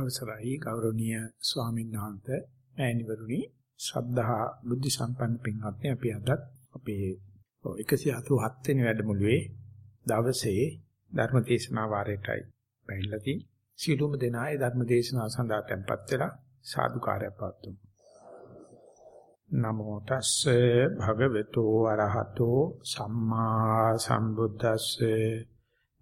අවසරයි ගෞරවනීය ස්වාමීන් වහන්සේ මෑණිවරුනි. ශ්‍රද්ධා බුද්ධ සම්පන්න පින්වත්නි අපි අදත් අපේ 187 වෙනි වැඩමුළුවේ දවසේ ධර්ම දේශනා වාරයටයි බැහැලා තියෙන්නේ සියලුම දෙනා ඒ ධර්ම දේශනාව සඳහා tempත් වෙලා සාදුකාරය පවතුමු නමෝ තස්සේ භගවතු අරහතෝ සම්මා සම්බුද්දස්සේ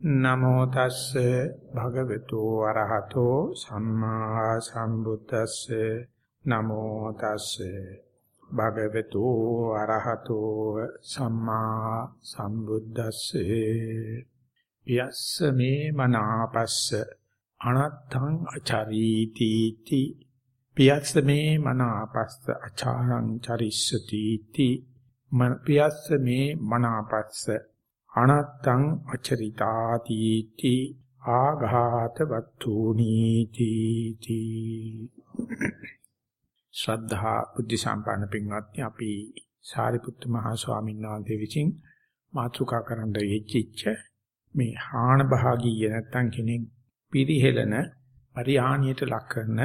නමෝ තස්සේ භගවතු අරහතෝ සම්මා සම්බුද්දස්සේ. නමෝ තස්සේ භගවතු අරහතෝ සම්මා සම්බුද්දස්සේ. යස්ස මේ මනාපස්ස අනත්තං අචරීති ති පියස්ස මේ මනාපස්ස අචාරං චරිස්සති ති පියස්ස මේ මනාපස්ස අනත්තං අචරිතාති ති ආඝාත වත්තුනීති ති ශ්‍රද්ධා බුද්ධ සම්පන්න පින්වත්නි අපි සාරිපුත්ත මහ ස්වාමීන් වහන්සේ විසින් මාතෘකා කරන්න යෙච්චිච්ච මේ හාන භාගීය නැත්තම් කෙනෙක් පිරිහෙලන පරිහානියට ලක් කරන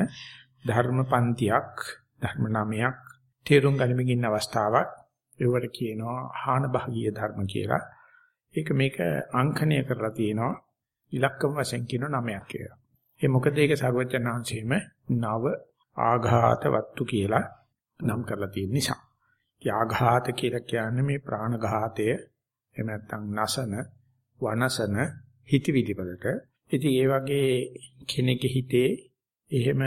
ධර්ම පන්තියක් ධර්ම නාමයක් තේරුම් ගනිමින් ඉන්න අවස්ථාවක් ඒවට කියනවා හාන භාගීය ධර්ම කියලා. ඒක මේක අංකණය කරලා තියෙනවා ඉලක්කම වශයෙන් කියන නමයක් කියලා. ඒ මොකද ඒක සර්වඥාන්සේම නව ආඝාත වත්තු කියලා නම් කරලා තියෙන නිසා. ආඝාත කියලා කියන්නේ මේ ප්‍රාණඝාතය එහෙම නැත්නම් නසන වනසන හිතවිලි වලට. ඉතින් ඒ වගේ කෙනෙකුගේ හිතේ එහෙම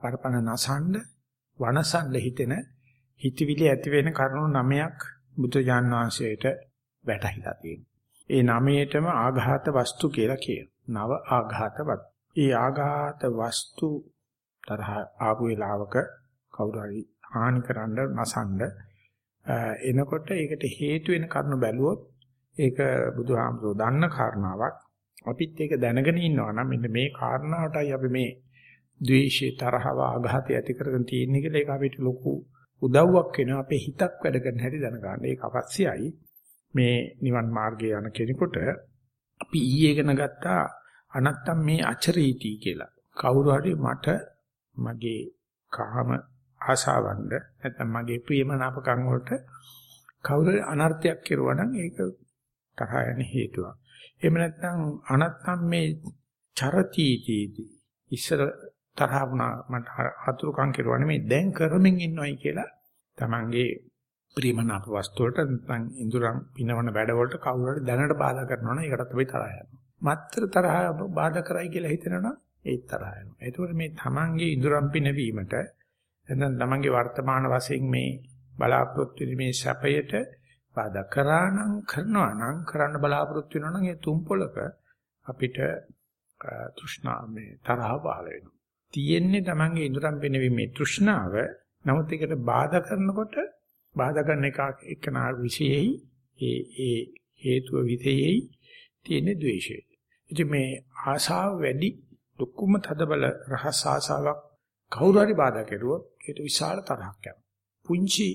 පරපණ නසන්න වනසන්න හිතෙන හිතවිලි ඇති වෙන කරුණු නමයක් බුදුජාන් වහන්සේට වැටහිලා තියෙනවා. ඒ නමයටම ආඝාත වස්තු කියලා කියනවා. නව ආඝාතවත්. ඒ ආඝාත වස්තු තරහ ආපු වෙලාවක කවුරු හරි හානි කරන්න නසන්න එනකොට ඒකට හේතු වෙන කරුණු බැලුවොත් ඒක බුදුහාමුදුරෝ දන්න කාරණාවක්. අපිත් ඒක දැනගෙන ඉන්නවා නම් මෙන්න මේ කාරණාවටයි අපි මේ ද්වේෂය තරහව ආඝාතය ඇති කරගෙන තියෙන්නේ කියලා ඒක අපිට ලොකු උදව්වක් වෙනවා අපේ හිතක් වැඩ කරන හැටි දැනගන්න. ඒක අවශ්‍යයි. මේ නිවන් මාර්ගයේ යන කෙනෙකුට අපි ඊයේ ඉගෙන ගත්තා අනත්තම් මේ අචරීති කියලා. කවුරු හරි මට මගේ කාම ආශාවන්ද නැත්නම් මගේ ප්‍රියමනාපකම් වලට කවුරු අනර්ථයක් කෙරුවා නම් ඒක තරහ යන හේතුවක්. එහෙම නැත්නම් අනත්තම් මේ චරතිතිදී ඉස්සර තරහ වුණා මට අතුරුකම් කෙරුවා නෙමෙයි දැන් කරමින් ඉන්නවයි කියලා තමන්ගේ ප්‍රියමනාප වස්තු වලට නැත්නම් ඉඳුරන් පිනවන වැඩ වලට කවුරු හරි දැනට බාධා කරනවා නම් ඒකට තමයි තරහ යනවා. මත්තර තරහ බාධා කරයි කියලා හිතනවනම් ඒ තරහ යනවා. ඒකෝට මේ තමන්ගේ ඉඳුරම් පිනවීමට නැත්නම් තමන්ගේ වර්තමාන වශයෙන් මේ බලාපොරොත්තු වෙන මේ සැපයට බාධා කරා නම් කරනවා නම් කරන්න බලාපොරොත්තු වෙනවා නම් ඒ තුම්පලක අපිට තෘෂ්ණා මේ තරහ පහළ වෙනවා. තියෙන්නේ තමන්ගේ ඉඳුරම් පිනවීමේ තෘෂ්ණාව නමුත් ඒකට බාධා කරනකොට බාධා කරන එක එකනා විශේෂයි ඒ ඒ හේතුව විදෙයි තියෙන ද්වේෂය. ඉතින් මේ ආශාව වැඩි දුක්කම තදබල රහස් ආශාවක් කවුරු හරි බාධා කරුවොත් ඒකට විශාල තරහක් යනවා. පුංචි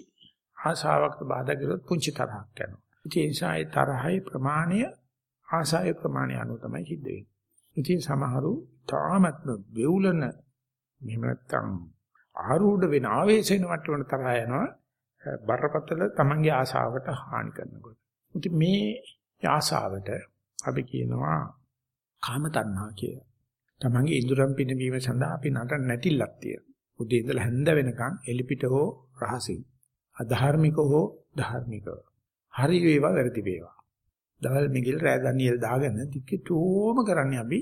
ආශාවකට බාධා කරුවොත් පුංචි තරහක් යනවා. ඉතින් ඒ නිසා ඒ තරහේ ප්‍රමාණය ආශාවේ ප්‍රමාණය අනුව තමයි සිද්ධ වෙන්නේ. ඉතින් සමහරු තාමත්ම වෙවුලන මෙහෙම නැත්තම් ආරූඪ වෙන ආවේශ වෙන මට්ටමට තරහ යනවා. බරපතල තමන්ගේ ආශාවට හානි කරනකොට. ඉතින් මේ ආශාවට අපි කියනවා කාම තණ්හා කියලා. තමන්ගේ ඉඳුරම් පිනවීම සඳහා අපි නටන නැටිල්ලක් තියෙනවා. උදේ ඉඳලා හැන්ද වෙනකන් එලිපිට හෝ රහසින් අධාර්මික හෝ ධාර්මිකව. හරි වේවා වැරදි වේවා. දවල් මිගිල් රෑ දනියල් දාගෙන ටිකටෝම කරන්නේ අපි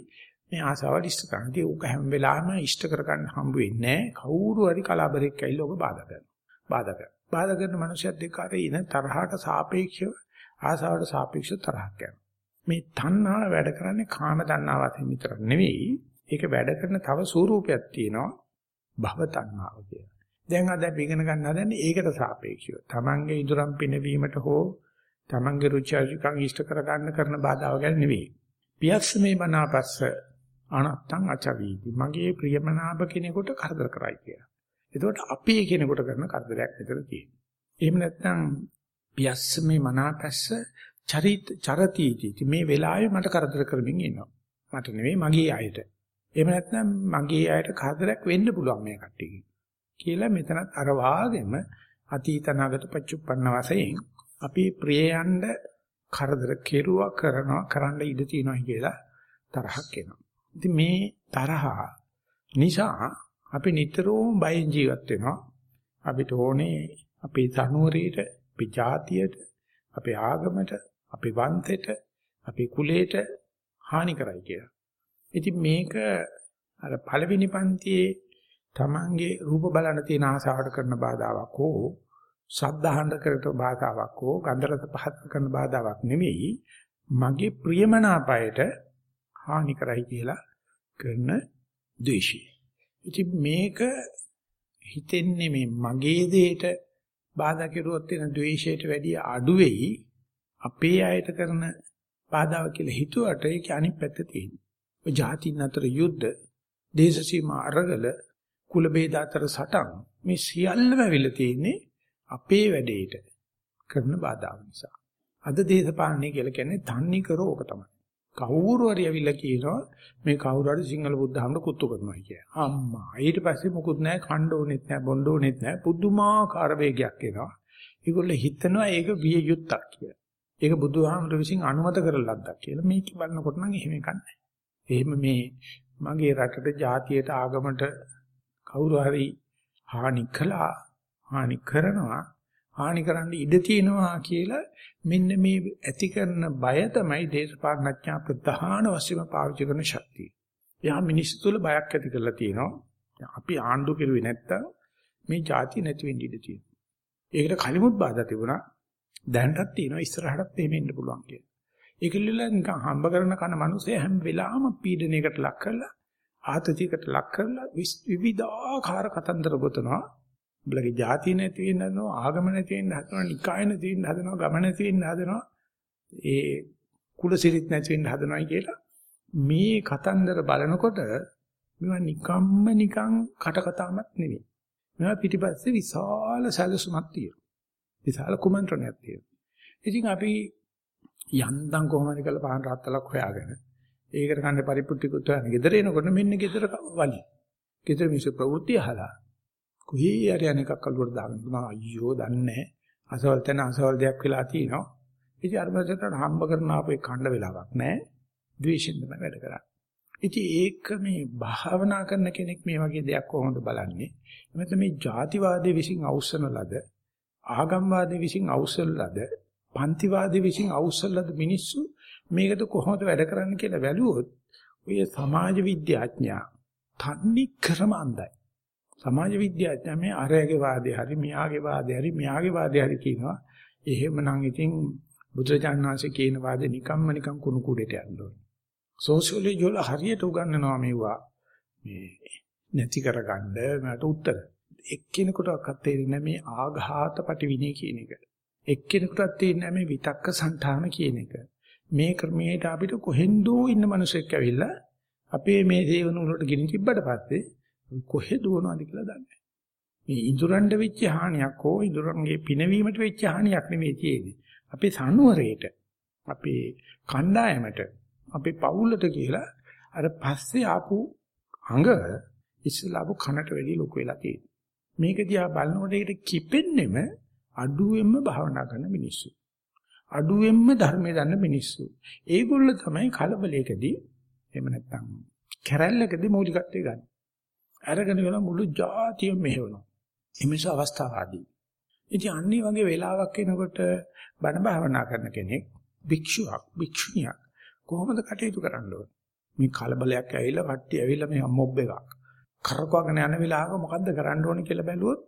මේ ආසාවල් ඉෂ්ට කරන. ඉතින් ඕක හැම වෙලාවෙම ඉෂ්ට කරගන්න හම්බ වෙන්නේ නැහැ. කවුරු හරි කලාබරෙක් ඇවිල්ලා ඕක බාධා කරනවා. බාධා කරනවා. බාධා කරන මනුස්සයෙක් දෙක අතර ඉන තරහට සාපේක්ෂව ආසාවට සාපේක්ෂව තරහක් යනවා. මේ තණ්හාව වැඩ කරන්නේ කාම තණ්හාවෙන් විතර නෙවෙයි. ඒක වැඩ කරන තව ස්වරූපයක් තියෙනවා. භව තණ්හාව කියලා. දැන් අද අපි ඉගෙන ගන්න හදන්නේ ඒකට සාපේක්ෂව. Tamange ඉදurang පිනවීමට හෝ Tamange රුචි අරුචිකම් ඉෂ්ට කරගන්න කරන බාධාව ගැන නෙවෙයි. පියස්ස මේ මනාපස්ස අනත්තං අචවීති. මගේ ප්‍රියමනාප කෙනෙකුට කරදර කරයි කියලා. එතකොට අපි කෙනෙකුට කරන කරදරයක් විතර තියෙනවා. එහෙම නැත්නම් පියස්ස මේ මනාපස්ස චරිත චරතිති මේ වෙලාවේ මට කරදර කරමින් ඉන්නවා. මට නෙවෙයි මගේ අයට. එහෙම නැත්නම් මගේ අයට කරදරයක් වෙන්න පුළුවන් මේ කට්ටියකින්. කියලා මෙතනත් අර වාගෙම අතීත නාගත පච්චුප්පන්න වශයෙන් අපි ප්‍රියයන්ඩ කරදර කෙරුවා කරනවා කරන්න ඉඩ තියෙනවා කියලා තරහක් එනවා. ඉතින් මේ තරහා නිසා අපි නිතරම බයෙන් ජීවත් වෙනවා. අපිට ඕනේ අපේ තනුවරේට, අපේ ජාතියට, අපේ ආගමට, අපේ වංශයට, අපේ කුලයට හානි කරයි කියලා. ඉතින් මේක අර පළවෙනි පන්තියේ Tamange රූප බලන තියෙන ආසාවට කරන බාධාවක් හෝ සද්ධාහඬ කරට බාධාවක් හෝ ගන්ධරස පහත් කරන බාධාවක් නෙවෙයි මගේ ප්‍රියමනාපයට හානි කරයි කියලා කරන ද්වේෂය. ඉතින් මේක හිතෙන්නේ මේ මගේ දෙයට බාධා කෙරුවොත් වෙන ද්වේෂයට වැඩිය අඩු වෙයි අපේ අයට කරන බාධාව කියලා හිතුවට ඒක අනිත් පැත්ත තියෙනවා. ඔය જાතින් අතර යුද්ධ, දේශ සීමා අරගල, කුල ભેද අතර සටන් මේ සියල්ලම වෙලා තියෙන්නේ අපේ වැඩේට කරන බාධා නිසා. අද දේශපාලනය කියලා කියන්නේ තන්නේ කරෝ ඕක තමයි. කවුරු හරි ඇවිල්ලා කියනවා මේ කවුරු හරි සිංහල බුද්ධහමන කුත්තු කරනවා කියලා. අම්මා. ඊට පස්සේ මොකුත් නැහැ, කණ්ඩ ඕනෙත් නැහැ, බොණ්ඩ ඕනෙත් නැහැ. පුදුමාකාර වේගයක් එනවා. ඒගොල්ලෝ හිතනවා ඒක විය යුත්තක් කියලා. ඒක බුදුහාමර විසින් අනුමත කරලා ලද්දක් කියලා. මේක බලනකොට නම් එහෙම එකක් නැහැ. එහෙම මේ මගේ රටට, ජාතියට, ආගමට කවුරු හරි හානි කළා, හානි කරනවා හානි කරන්න ඉඩ තියෙනවා කියලා මෙන්න මේ ඇති කරන බය තමයි දේශපාලනඥා ප්‍රධාන වශයෙන් පාවිච්චි කරන ශක්තිය. එයා මිනිස්සු තුළ බයක් ඇති කරලා තියෙනවා. අපි ආණ්ඩු කෙරුවේ නැත්තම් මේ જાති නැති වෙන්න ඉඩ තියෙනවා. ඒකට කලිමුත් බාධා තිබුණා. දැනටත් තියෙනවා ඉස්සරහටත් එහෙම ඉන්න පුළුවන් කියලා. ඒකෙල්ල නිකන් හම්බ කරන කන මිනිස්සේ හැම වෙලාවම පීඩනයකට ලක් කරලා ආතතියකට ලක් කරලා විවිධාකාර කතන්දර ගොතනවා. උඹලගේ ಜಾති නැති වෙන්න හදනවා, ආගම නැති වෙන්න හදනවා, නිකාය නැති වෙන්න හදනවා, ගම නැති වෙන්න හදනවා. ඒ කුලසිරිත නැති වෙන්න හදනවායි කියලා මේ කතන්දර බලනකොට මේවා නිකම්ම නිකං කටකතාවක් නෙවෙයි. මේවා පිටිපස්සේ විශාල සැලසුමක් තියෙනවා. විශාල කුමන්ත්‍රණයක් තියෙනවා. ඉතින් අපි යන්තම් කොහොමද කියලා පහන් රාත්තලක් හොයාගෙන ඒකට කන්නේ පරිපුට්ටිකුත් හොයාගෙන ගෙදර එනකොට මෙන්න ගෙදර වලි. ගෙදර මිනිස්සු ප්‍රවෘත්ති අහලා කොහේ හරි අනේකක් අලුවට දාගෙන මම අයියෝ දන්නේ අසවල් තැන අසවල් දෙයක් වෙලා තියෙනවා. ඉතින් අර මැදට හම්බ කරන අපේ කණ්ඩ වෙලාවක් නැහැ. ද්වේෂෙන් තමයි වැඩ කරන්නේ. ඉතින් ඒක මේ භාවනා කරන කෙනෙක් මේ වගේ දෙයක් කොහොමද බලන්නේ? එමෙතන මේ ಜಾතිවාදයේ විසින් අවසන ලද ආගම්වාදයේ විසින් අවසන ලද පන්තිවාදයේ විසින් අවසන ලද මිනිස්සු මේකද කොහොමද වැඩ කරන්නේ කියලා බැලුවොත් ඔය සමාජ විද්‍යාඥයා තන්නේ ක්‍රම අන්දයි. සමාජ විද්‍යාඥයා මේ අරයාගේ වාදේ හරි මෙයාගේ වාදේ හරි මෙයාගේ වාදේ හරි කියනවා. එහෙමනම් ඉතින් බුදුරජාණන් වහන්සේ කියන වාදේ නිකම්ම නිකම් කුණු කුඩේට යන්න ඕනේ. සෝෂියොලොජි වල හරියට උගන්වනවා මේවා. මේ නැති කරගන්න මට උත්තර. එක්කෙනෙකුටවත් තේරෙන්නේ මේ ආඝාත පටිවිණේ කියන එක. එක්කෙනෙකුටවත් තේරෙන්නේ මේ විතක්ක සංඨාන කියන එක. මේ ක්‍රමයට අපිට කොහෙන්දෝ ඉන්න මිනිසෙක් ඇවිල්ලා අපේ මේ දේවන වලට ගෙන තිබ්බට පස්සේ කොහෙ දුවනවද කියලා දන්නේ මේ ඉඳුරන්ඩ වෙච්ච හානියක් හෝ ඉඳුරන්ගේ පිනවීමට වෙච්ච හානියක් නෙමෙයි තියෙන්නේ. අපේ සනුවරේට, අපේ කණ්ඩායමට, අපේ පවුලට කියලා අර පස්සේ ආපු අඟ ඉස්සලාපු කනට වැඩි ලොකු වෙලා තියෙනවා. මේක දිහා බලනකොට ඒකට කිපෙන්නෙම අඩුවෙන්ම භාවනා කරන මිනිස්සු. අඩුවෙන්ම ධර්මයේ දන්න මිනිස්සු. ඒගොල්ල තමයි කලබලයකදී එහෙම නැත්නම් කැරැල්ලකදී මූලිකත්වය ගන්න. අරගෙන ගල මුළු ජාතියම මෙහෙවනවා. එමේස අවස්ථාවාදී. ඉතින් අන්නේ වගේ වෙලාවක් එනකොට බණ භාවනා කරන කෙනෙක් භික්ෂුවක් භික්ෂුණියක් කොහොමද කටයුතු කරන්න ඕන? මේ කලබලයක් ඇවිල්ලා කට්ටිය ඇවිල්ලා මේ මොබ් එකක් කරකවගෙන යන වෙලාවක මොකද්ද කරන්න ඕන කියලා බැලුවොත්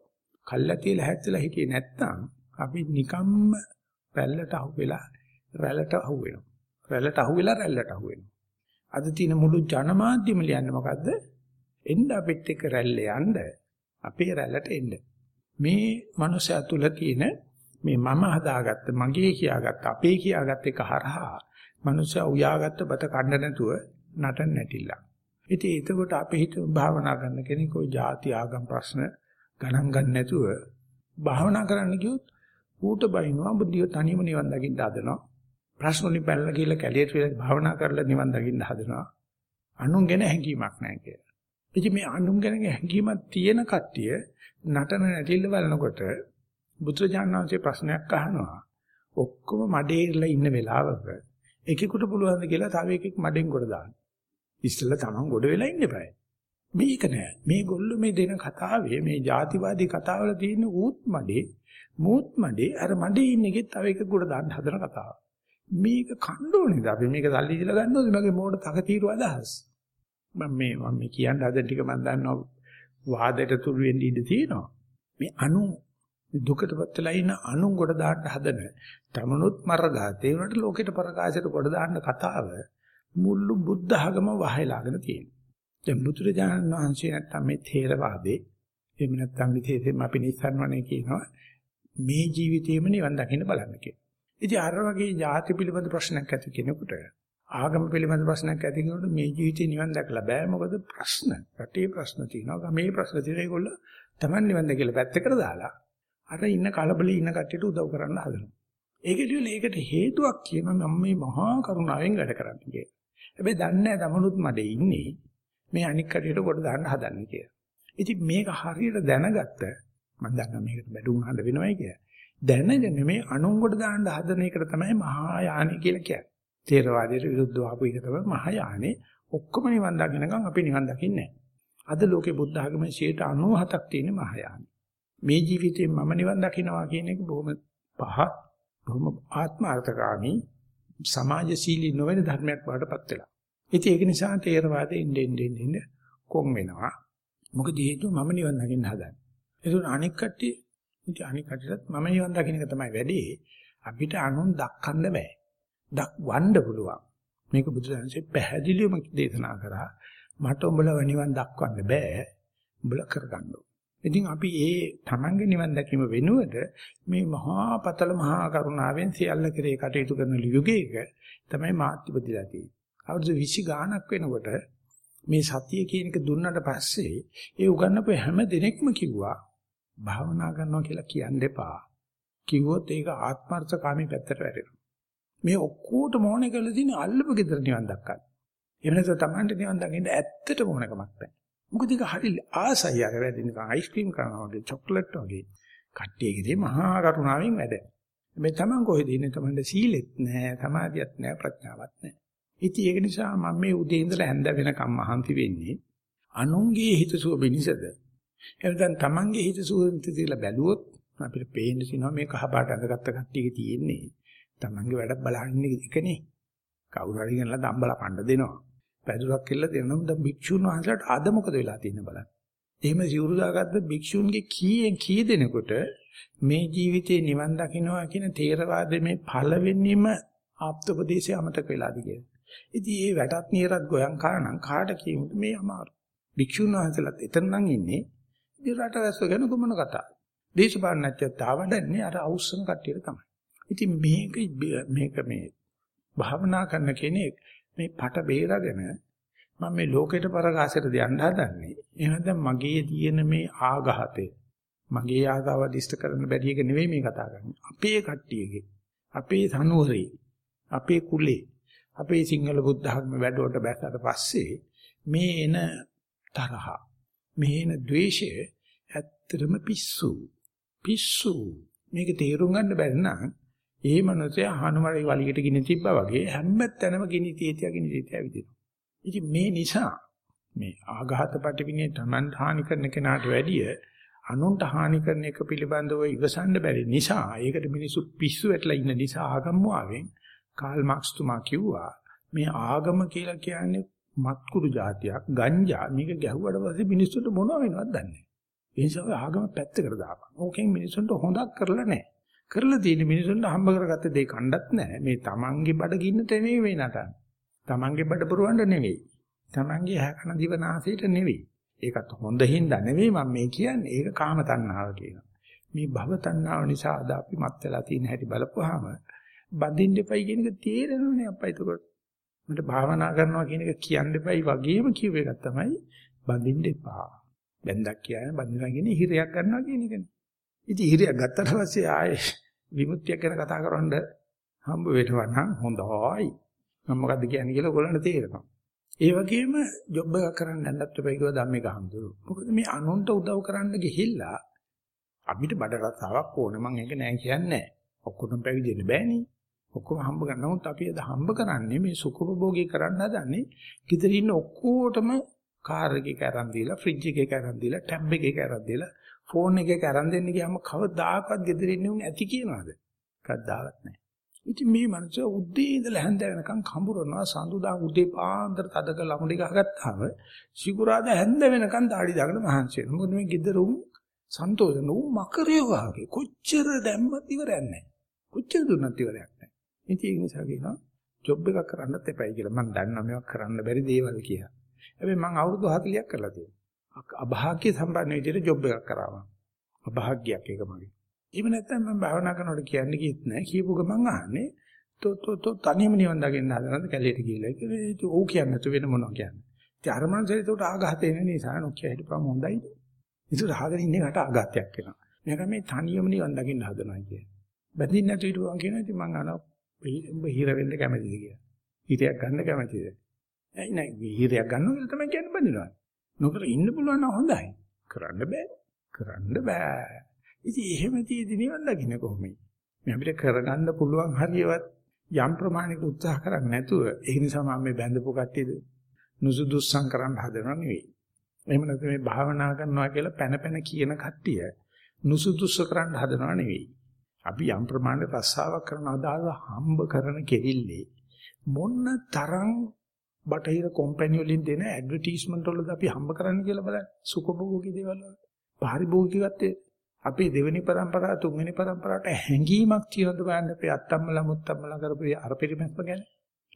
කල්ැතිය ලැහැත්ලා හිටියේ නැත්නම් අපි නිකම්ම රැල්ලට අහු වෙලා රැල්ලට අහු වෙනවා. රැල්ලට අහු වෙලා රැල්ලට අහු වෙනවා. අද තියෙන මුළු ජනමාධ්‍යම ලියන්නේ මොකද්ද? එන්න අපිත් එක්ක රැල්ල යන්න අපේ රැල්ලට එන්න. මේ මනුස්සයා තුල තියෙන මේ මම හදාගත්ත මගේ කියාගත්ත අපේ කියාගත්ත එක හරහා මනුස්සයා උයාගත්ත බත කන්න නැතුව නටන්න නැටිලා. ඉතින් එතකොට අපි හිත භාවනා කරන කෙනෙක් ওই ಜಾති ආගම් ප්‍රශ්න ගණන් ගන්න නැතුව භාවනා කරන්න කිව්වොත් ඌට බයිනවා බුද්ධිය තනියම නිවන් දකින්න හදනවා. ප්‍රශ්න වලින් පැනලා ගිහලා කැලියට විතර භාවනා කරලා නිවන් දකින්න හදනවා. අනුන්ගෙන හැඟීමක් නැහැ කියලා. ඉතින් මේ අනුන් ගැන හැඟීමක් තියෙන කට්ටිය නටන නැටිල්ල බලනකොට බුදුරජාණන්සේ ප්‍රශ්නයක් අහනවා. ඔක්කොම මඩේ ඉරලා ඉන්න වෙලාවක එකෙකුට පුළුවන් ද කියලා තව එකෙක් මඩෙන් ගොඩ දාන්න. ඉස්සෙල්ලා Taman ගොඩ වෙලා ඉන්න eBay. මේක නෑ. මේ ගොල්ලෝ මේ දෙන කතාවේ මේ ಜಾතිවාදී කතාවල තියෙන ඌත් මඩේ මූත් මඩේ අර මඩේ ඉන්න එකෙත් තව එකෙක් ගොඩ දාන්න හදන කතාව. මේක කණ්ඩෝනේද අපි මේක සල්ලි දීලා ගන්නවද මගේ මෝඩ තකතිරු අදහස්. මම මේ මම මේ කියන්න හදන ටික මම දන්නවා වාදයට තුරු වෙන්න ඉඩ තියෙනවා. මේ අනු දුකටපත් වෙලා ඉන්න අනුන් කොට දාන්න හදන තමනුත් මරගාතේ උනට ලෝකෙට ප්‍රකාශයට කොට දාන්න කතාව මුළු බුද්ධ ආගම වහයලාගෙන තියෙනවා. දැන් බුදුරජාණන් වහන්සේ නැත්තම් මේ ථේරවාදේ එහෙම නැත්තම් විශේෂයෙන්ම අපි නිස්සාරණනේ කියනවා මේ ජීවිතේම නිවන් දකින්න බලන්න කියලා. ඉතින් අර වගේ ಜಾති පිළිබඳ ප්‍රශ්නයක් ඇති කෙනෙකුට ආගම පිළිබඳ ප්‍රශ්නයක් ඇති කෙනෙකුට මේ ජීවිතේ නිවන් දැකලා බෑ මොකද ප්‍රශ්න රටේ ප්‍රශ්න තියෙනවා ගමේ ප්‍රශ්න තියෙනවා ඒගොල්ලෝ Taman නිවන් දැකලා පැත්තකට දාලා අර ඉන්න කලබලේ ඉන්න කට්ටියට උදව් කරන්න හදනවා. ඒකදී ඒකට හේතුවක් කියනවා මම මේ මහා කරුණාවෙන් වැඩ කරන්නේ කියලා. හැබැයි දන්නේ නැහැ තමනුත් මඩේ ඉන්නේ මේ අනික් කට්ටියට කොට දාන්න හදන්නේ කියලා. ඉතින් මේක හරියට දැනගත්ත මම දන්නවා මේකට බැඩුම් හඳ වෙනවයි කියලා. දැනගෙන මේ අනුන් කොට දාන්න හදන එකට තමයි මහා යානෙ කියලා කියන්නේ. තේරවාදයට විරුද්ධව ආපු එක තමයි මහා යානෙ. ඔක්කොම නිවන් දකින්නකම් අපි නිවන් දකින්නේ නැහැ. අද ලෝකේ බුද්ධ ආගමේ 97ක් තියෙන මහා යානෙ. මේ ජීවිතේ මම නිවන් දකින්නවා කියන එක බොහොම පහත් බොහොම ආත්මාර්ථකාමී සමාජශීලී නොවන ධර්මයක් වඩටපත් වෙලා. ඉතින් ඒක නිසා තේරවාදයේ ඉන්න ඉන්න ඉන්න කොම් වෙනවා. මොකද හේතුව මම නිවන් දකින්න හදන්නේ. ඒක අනික් කට්ටිය ඉතින් අනික් කට්ටියත් මම නිවන් දකින්න එක තමයි වැඩේ. අපිට අනුන් දක්කන්න බෑ. දක් වන්න පුළුවන්. මේක බුදුදහමේ පැහැදිලිවම දේශනා කරා. මට උඹලා නිවන් දක්වන්න බෑ. උඹලා කරගන්න ඉතින් අපි ඒ තමන්ගේ නිවන් දැකීම වෙනුවට මේ මහා පතල මහා කරුණාවෙන් සියල්ල කෙරේ කටයුතු කරන යුගයක තමයි මාත්‍රිපතිලා තියෙන්නේ. අවුරුදු 20 ගාණක් වෙනකොට මේ සතිය කියන එක දුන්නට පස්සේ ඒ උගන්නපු හැම දිනෙකම කිව්වා භාවනා කරනවා කියලා කියන්න එපා. කිව්වොත් ඒක ආත්මార్థකාමී පැත්තට වැටෙනවා. මේ ඔක්කොටම ඕනේ කරලා තියෙන අල්ලපු gedara නිවන් දක්කන්න. එහෙම නැත්නම් Tamanට නිවන් දකින්න ඇත්තටම ඕනකමක් නැහැ. මොකද ඒක හරි ආසයි අර වැඩි නිකන් අයිස්ක්‍රීම් කරනවා වගේ චොක්ලට් වගේ. කට්ටියගේ මහා කරුණාවෙන් වැඩ. මේ තමන් කොහෙද ඉන්නේ තමන්ට සීලෙත් නැහැ, සමාධියත් නැහැ, ප්‍රඥාවක් නැහැ. ඉතින් ඒක නිසා මම මේ උදේ ඉඳලා හැන්ද වෙනකම් මහන්සි වෙන්නේ අනුන්ගේ හිතසුව පිණිසද. එහෙනම් තමන්ගේ හිතසුව පිණිසලා බැලුවොත් අපිට පේන්න තියෙනවා මේ කහපාට අඳගත්ත කට්ටියක තියෙන්නේ. තමන්ගේ වැඩ බලන්න එකනේ. කවුරු හරි ගෙනලා දම්බලා පණ්ඩ දෙනවා. පැදුරක් කියලා දෙනවා. දැන් භික්ෂුන් වහන්සේලාට අද මොකද වෙලා තියෙන්නේ බලන්න. එහෙම සිවුරු දාගත්ත භික්ෂුන්ගේ කීයෙන් කී දෙනෙකුට මේ ජීවිතේ නිවන් දකින්නවා කියන තේරවාදයේ මේ පළවෙනිම ආප්තෝපදේශය අමතක වෙලාද කියලා. ඉතින් මේ වැටත් නියරත් ගෝයන් කාරණම් කාට කියමුද මේ අමාරු. භික්ෂුන් වහන්සේලාත් එතන නම් ඉන්නේ. ඉතින් රට වැස්ස ගැන කොමන කතාව. දේශපාලනඥයත් ආවඩන්නේ අර අවුස්සන කට්ටියට තමයි. ඉතින් මේක මේක මේ භාවනා කරන කෙනෙක් මේ පට බේරගෙන මම මේ ලෝකෙට පරකාසයට දෙන්න හදන්නේ. එහෙනම් මගේ තියෙන මේ ආඝාතය මගේ ආගාව දිෂ්ට කරන්න බැරි එක නෙවෙයි මේ කතා කරන්නේ. අපේ කට්ටියගේ අපේ සනුවරේ අපේ කුලේ අපේ සිංහල බුද්ධ ධර්ම වැඩවලට බැස්සට පස්සේ මේ එන තරහ මේ එන ද්වේෂය ඇත්තටම පිස්සු පිස්සු මේක තේරුම් ගන්න බැරි නම් ඒ මනුස්සයා හනුමරේ වලියට ගිනි තිබ්බා වගේ හැම තැනම ගිනි තීතිය ගිනි තීතිය විදිනවා. ඉතින් මේ නිසා මේ ආඝාත පිටිවිනේ Taman හානි කරන කෙනාට වැඩිය අනුන්ට හානි කරන එක පිළිබඳව ඉවසන්න බැරි නිසා ඒකට මිනිස්සු පිස්සු වැටලා ඉන්න නිසා ආගම්වාවෙන් කාල් මාක්ස් තුමා කිව්වා මේ ආගම කියලා කියන්නේ මත්කුරු જાතියක් ගංජා මේක ගැහුවට පස්සේ මිනිස්සුන්ට මොනව වෙනවද දන්නේ නැහැ. ඒ නිසා ආගම පැත්තකට දාපන්. ඕකෙන් මිනිස්සුන්ට හොඳක් කරලා නැහැ. කරලා තියෙන මිනිසුන්ට හම්බ කරගත්ත දේ කණ්ඩත් නැහැ. මේ තමන්ගේ බඩ ගින්නට නෙවෙයි මේ නටන. තමන්ගේ බඩ පුරවන්න නෙවෙයි. තමන්ගේ හැකන දිවනාසයට නෙවෙයි. ඒකත් හොඳ හින්දා නෙවෙයි මම මේ කියන්නේ. ඒක කාම තණ්හාව කියනවා. මේ භව තණ්හාව නිසා අද අපි මත් වෙලා තියෙන හැටි බලපුවාම බඳින්න එපයි කියන එක තේරෙනවනේ අප්පා එතකොට. මට භාවනා කරනවා කියන එක කියන්න එපයි වගේම කිව්ව එකක් තමයි බඳින්න එපා. බැන්දක් කියන්නේ බඳිනවා කියන්නේ හිරයක් ගන්නවා කියන එකනේ. ඉතින් ඉරියක් ගත්තට පස්සේ ආයේ විමුක්තිය ගැන කතා කරන්න හම්බ වෙනවා නම් හොඳයි. මම මොකද්ද කියන්නේ කියලා ඔයගොල්ලන්ට තේරෙනවා. ඒ වගේම ජොබ් එකක් කරන්න යන්නත් එපා කිව්වා ධම්මික හඳුරු. මොකද මේ අනුන්ට උදව් කරන්න ගිහිල්ලා අපිට බඩ රස්සාවක් ඕනේ මම ඒක නෑ කියන්නේ නෑ. ඔක්කොටම පැවිදෙන්න බෑනේ. ඔක්කොම හම්බ ගන්න. නමුත් අපි අද හම්බ කරන්නේ මේ සුඛෝපභෝගී කරන්න හදන්නේ. ගෙදර ඉන්න ඔක්කොටම කාර් එකක අරන් දීලා, ෆ්‍රිජ් එකක අරන් දීලා, ටැබ් එකක අරන් දීලා, ෆෝන් එකක අරන් දෙන්න ගියාම කවදාකවත් ගෙදර ඉන්න උන් ඇති කියනවාද? කවදාවත් නෑ. ඉතින් මේ මනුස්සය උදේ ඉඳලා හැන්ද වෙනකන් කඹරනවා සඳුදා උදේ පාන්දර තදක ලමුඩි ගහගත්තාම සිකුරාදා හැන්ද වෙනකන් දාඩි දාගෙන මහන්සි වෙනවා. මොකද මේ ගෙදර උන් සන්තෝෂ නෝ මකරේ වාගේ කොච්චර දැම්මත් ඉවරයක් නැහැ. කොච්චර දුන්නත් ඉවරයක් නැහැ. ඉතින් ඒ නිසා කියනවා ජොබ් එකක් කරන්නත් එපයි කියලා. මම දන්නවා මේවා කරන්න බැරි දේවල් කියලා. හැබැයි මම අවුරුදු 40ක් කරලා තියෙනවා. අභාග්‍ය සම්පන්න විදිහට ජොබ් එකක් කරාවා. අභාග්‍යයක් ඒක මගේ. එහෙම නැත්නම් මම භාවනා කරනකොට කියන්නේ කිත් නැහැ. කියපු ගමන් අහන්නේ තෝ තෝ තෝ තනියම නිවන් දකින්න හදනද කැලේට ගිහිල්ලා. ඒක ඕ කියන්නේ නැතු වෙන මොනවා කියන්නේ. ඉතින් අර මනසේ ඒකට ආඝාත එන නිසා නොකිය හිටපම හොඳයිද? ඉතින් රහගෙන ඉන්නේ කට ආඝාතයක් වෙනවා. මේක මේ තනියම නිවන් දකින්න හදනවා කියන්නේ. බැඳින්න නැතු හිටපුවා කියනවා ඉතින් මං අහනවා උඹ හිර වෙන්න කැමතිද කියලා. හිරයක් ගන්න කැමතිද? ඇයි නෑ හිරයක් ගන්නවා කියලා තමයි කියන්නේ බඳිනවා. නොකර ඉන්න පුළුවන් නම් හොඳයි. කරන්න බෑ. කරන්න බෑ. ඉතින් එහෙම තියදී නිවන් දකින්න කොහොමද? මේ අපිට කරගන්න පුළුවන් හරියවත් යම් ප්‍රමාණයක උත්සාහ කරන්නේ නැතුව ඒ නිසා මම මේ බැඳපු කට්ටියද නුසුදුස්සම් කරන්න හදනව නෙවෙයි. එහෙම නැත්නම් මේ භාවනා කරනවා කියලා පැන පැන කියන කට්ටිය නුසුදුස්ස කරන්න හදනව නෙවෙයි. අපි යම් ප්‍රමාණයක රස්සාවක් කරන අදාළ හම්බ කරන කෙරිල්ලේ මොන්න තරම් බටහිර කම්පැනි වලින් දෙන ඇඩ්වර්ටයිස්මන්ට් වලද අපි හම්බ කරන්නේ කියලා බලන්න. සුඛභෝගී දේවල් වලට. පරිභෝගිකත්වයේ අපේ දෙවෙනි પરම්පරාව තුන්වෙනි પરම්පරාවට හැංගීමක් තියෙනවද බලන්න අපි අත්තම්මලා මුත්තම්මලා කරපු අර පිරිමැස්ම ගැන.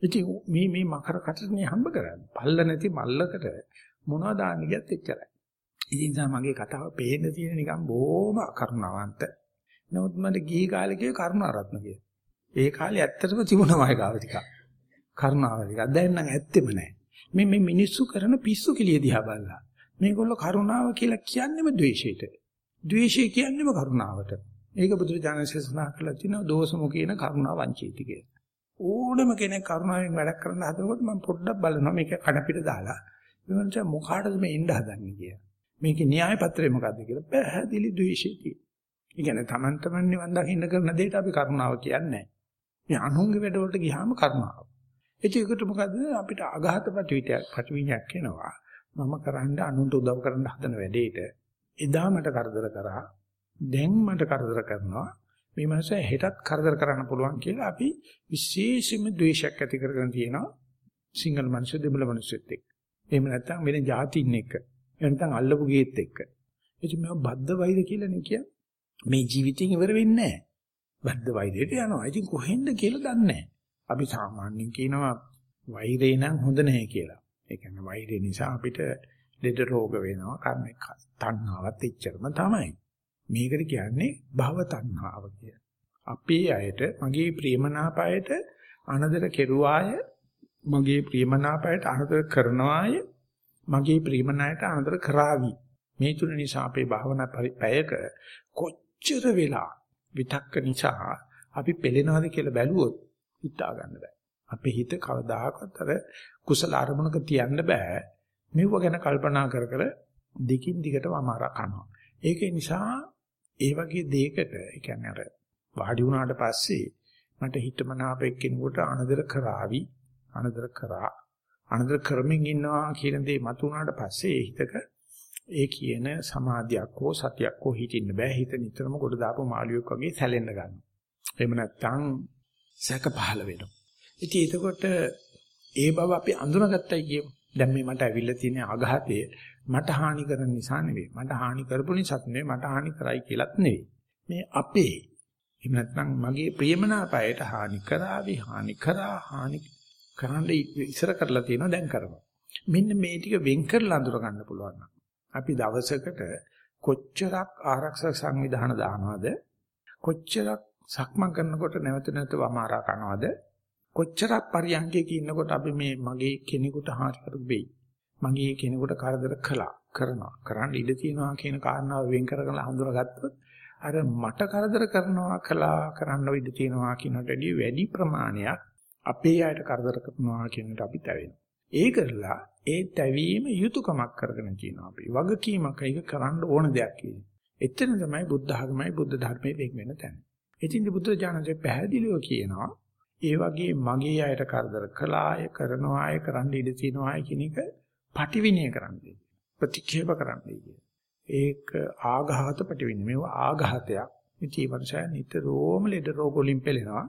ඉතින් මේ මේ මකර කටනේ හම්බ කරන්නේ. පල්ල නැති මල්ලකට මොනවද දාන්න ගියත් එච්චරයි. ඉතින් මගේ කතාව පේන්න තියෙන නිකන් බොහොම කරුණාවන්ත. නමුත් මට ගිහි කාලේ කියේ කරුණාරත්න කිය. ඒ කාලේ ඇත්තටම තිබුණා මගේ ගාව ටිකක්. කරුණාව ටිකක්. දැන් නම් ඇත්තෙම නැහැ. මේ මේ මිනිස්සු කරන පිස්සු කෙලිය දිහා බලලා. මේගොල්ලෝ කරුණාව කියලා කියන්නේම ද්වේෂයට. ද්වේෂය කියන්නේම කරුණාවට. ඒක බුදුරජාණන්සේ සඳහන් කළා තිනවා දෝෂමුඛේන කරුණා වංචේති කියලා. ඕනම කෙනෙක් කරුණාවෙන් වැඩ කරන්න හදනකොට මම පොඩ්ඩක් බලනවා මේක කඩ පිට දාලා. එවනට මොකාටද මේ එන්න හදන්නේ කියලා. මේකේ න්‍යාය පත්‍රය මොකද්ද කියලා පැහැදිලි ද්වේෂය තියෙනවා. ඒ කියන්නේ Taman taman නිවන් දකින්න කරන දෙයට අපි කරුණාව කියන්නේ නැහැ. මේ අනුන්ගේ වැඩවලට ගියාම කරුණාව. ඒකට මොකද අපිට අඝාත ප්‍රතිවිතයක් ප්‍රතිවිඥයක් එනවා. මම කරන්නේ අනුන්ට උදව් කරන්න හදන වැඩේට එදා මට කරදර කරා දැන් මට කරදර කරනවා මේ මනස හෙටත් කරදර කරන්න පුළුවන් කියලා අපි විශේෂයෙන්ම ද්වේෂයක් ඇති කරගෙන තියෙනවා සිංගල් මනුස්සය දෙමළ මනුස්සයෙක් එක්ක. එහෙම නැත්නම් වෙන જાතින් එක්ක. එහෙම නැත්නම් අල්ලපු ගේත් එක්ක. ඉතින් මේව බද්ධ වෛර කියලා නේ කියන්නේ. මේ ජීවිතෙන් ඉවර වෙන්නේ නැහැ. බද්ධ වෛරයට යනවා. ඉතින් කොහෙන්ද කියලා දන්නේ නැහැ. අපි සාමාන්‍යයෙන් කියනවා වෛරේ නම් හොඳ නැහැ කියලා. ඒ කියන්නේ වෛරය නිසා අපිට ලෙඩ රෝග වෙනවා කර්ම තණ්හාවත් එච්චරම තමයි. මේකට කියන්නේ භව තණ්හාව කිය. අපේ අයට මගේ ප්‍රියමනාපයට අනදර කෙරුවාය මගේ ප්‍රියමනාපයට අනදර කරනවාය මගේ ප්‍රියමනායට අනදර කරાવી. මේ තුන නිසා අපේ භාවනා පැයක කොච්චර වෙලා විතක්ක නිසා අපි පෙළෙනවද කියලා බැලුවොත් හිතා ගන්න බෑ. අපේ හිත කවදාකවත් අර කුසල අරමුණක තියන්න බෑ. මෙව ගැන කල්පනා කර කර දිගින් දිගටම අමාරා කරනවා. ඒක නිසා ඒ වගේ දෙයකට ඒ කියන්නේ අර වාඩි වුණාට පස්සේ මට හිතමනාපෙක් කෙනෙකුට අනදර කරાવી අනදර කරා අනදර කරමින් ඉන්නවා කියන දේ මතුණාට පස්සේ ඒ හිතක ඒ කියන සමාධියක් හෝ සතියක් හෝ හිටින්න බෑ හිත නිතරම ගොඩ දාපු මාළුවෙක් වගේ සැලෙන්න ගන්නවා. එහෙම නැත්නම් සැක පහළ වෙනවා. ඉතින් එතකොට ඒ බව අපි අඳුනගත්තයි කියමු. දැන් මේ මට ඇවිල්ලා තියෙන ආඝාතය මට හානි කරන නිසා නෙවෙයි. මට හානි කරපු නිසාත් නෙවෙයි. මට හානි කරයි කියලාත් නෙවෙයි. මේ අපේ එහෙම නැත්නම් මගේ ප්‍රියමනාපයට හානි කරાવી හානි කරා හානි කරන්න ඉස්සර කරලා තියෙනවා දැන් කරනවා. මෙන්න මේ ටික වෙන් කරලා අඳුර ගන්න පුළුවන්. අපි දවසකට කොච්චරක් ආරක්ෂක සංවිධාන දානවද? කොච්චරක් සක්මන් කරනකොට නැවත නැවත වමාරා කරනවද? කොච්චරක් පරියන්කයක ඉන්නකොට අපි මේ මගේ කෙනෙකුට හානි කරපෙයි. මගේ කෙනෙකුට කරදර කළා කරනවා. කරන්න ඉඩ තියෙනවා කියන කාරණාව වෙන් කරගෙන හඳුනාගත්තොත් අර මට කරදර කරනවා කළා කරන්න ඉඩ තියෙනවා කියනට වැඩි වැඩි ප්‍රමාණයක් අපේ අයට කරදර කරනවා කියනට අපි තැවෙනවා. ඒ කරලා ඒ තැවීම යුතුයකමක් කරගෙන තියෙනවා අපි. වගකීමක් ඒක කරන්න ඕන දෙයක් කියන්නේ. එතන තමයි බුද්ධ ආගමයි බුද්ධ ධර්මයේ වෙන් වෙන තැන. ඉතින් බුද්ධ ඥානසේ පැහැදිලිව කියනවා ඒ වගේ මගේ අයට කරදර කළාය කරනවා අය කරන්න ඉඩ තියෙනවා කියන එක පටිවිණය කරන්නේ. ප්‍රතික්ෂේප කරන්නේ. ඒක ආඝාත පටිවිණය. මේව ආඝාතයක්. ඉතින් මනුෂයා නිතරම ලෙඩ රෝග වලින් පෙළෙනවා.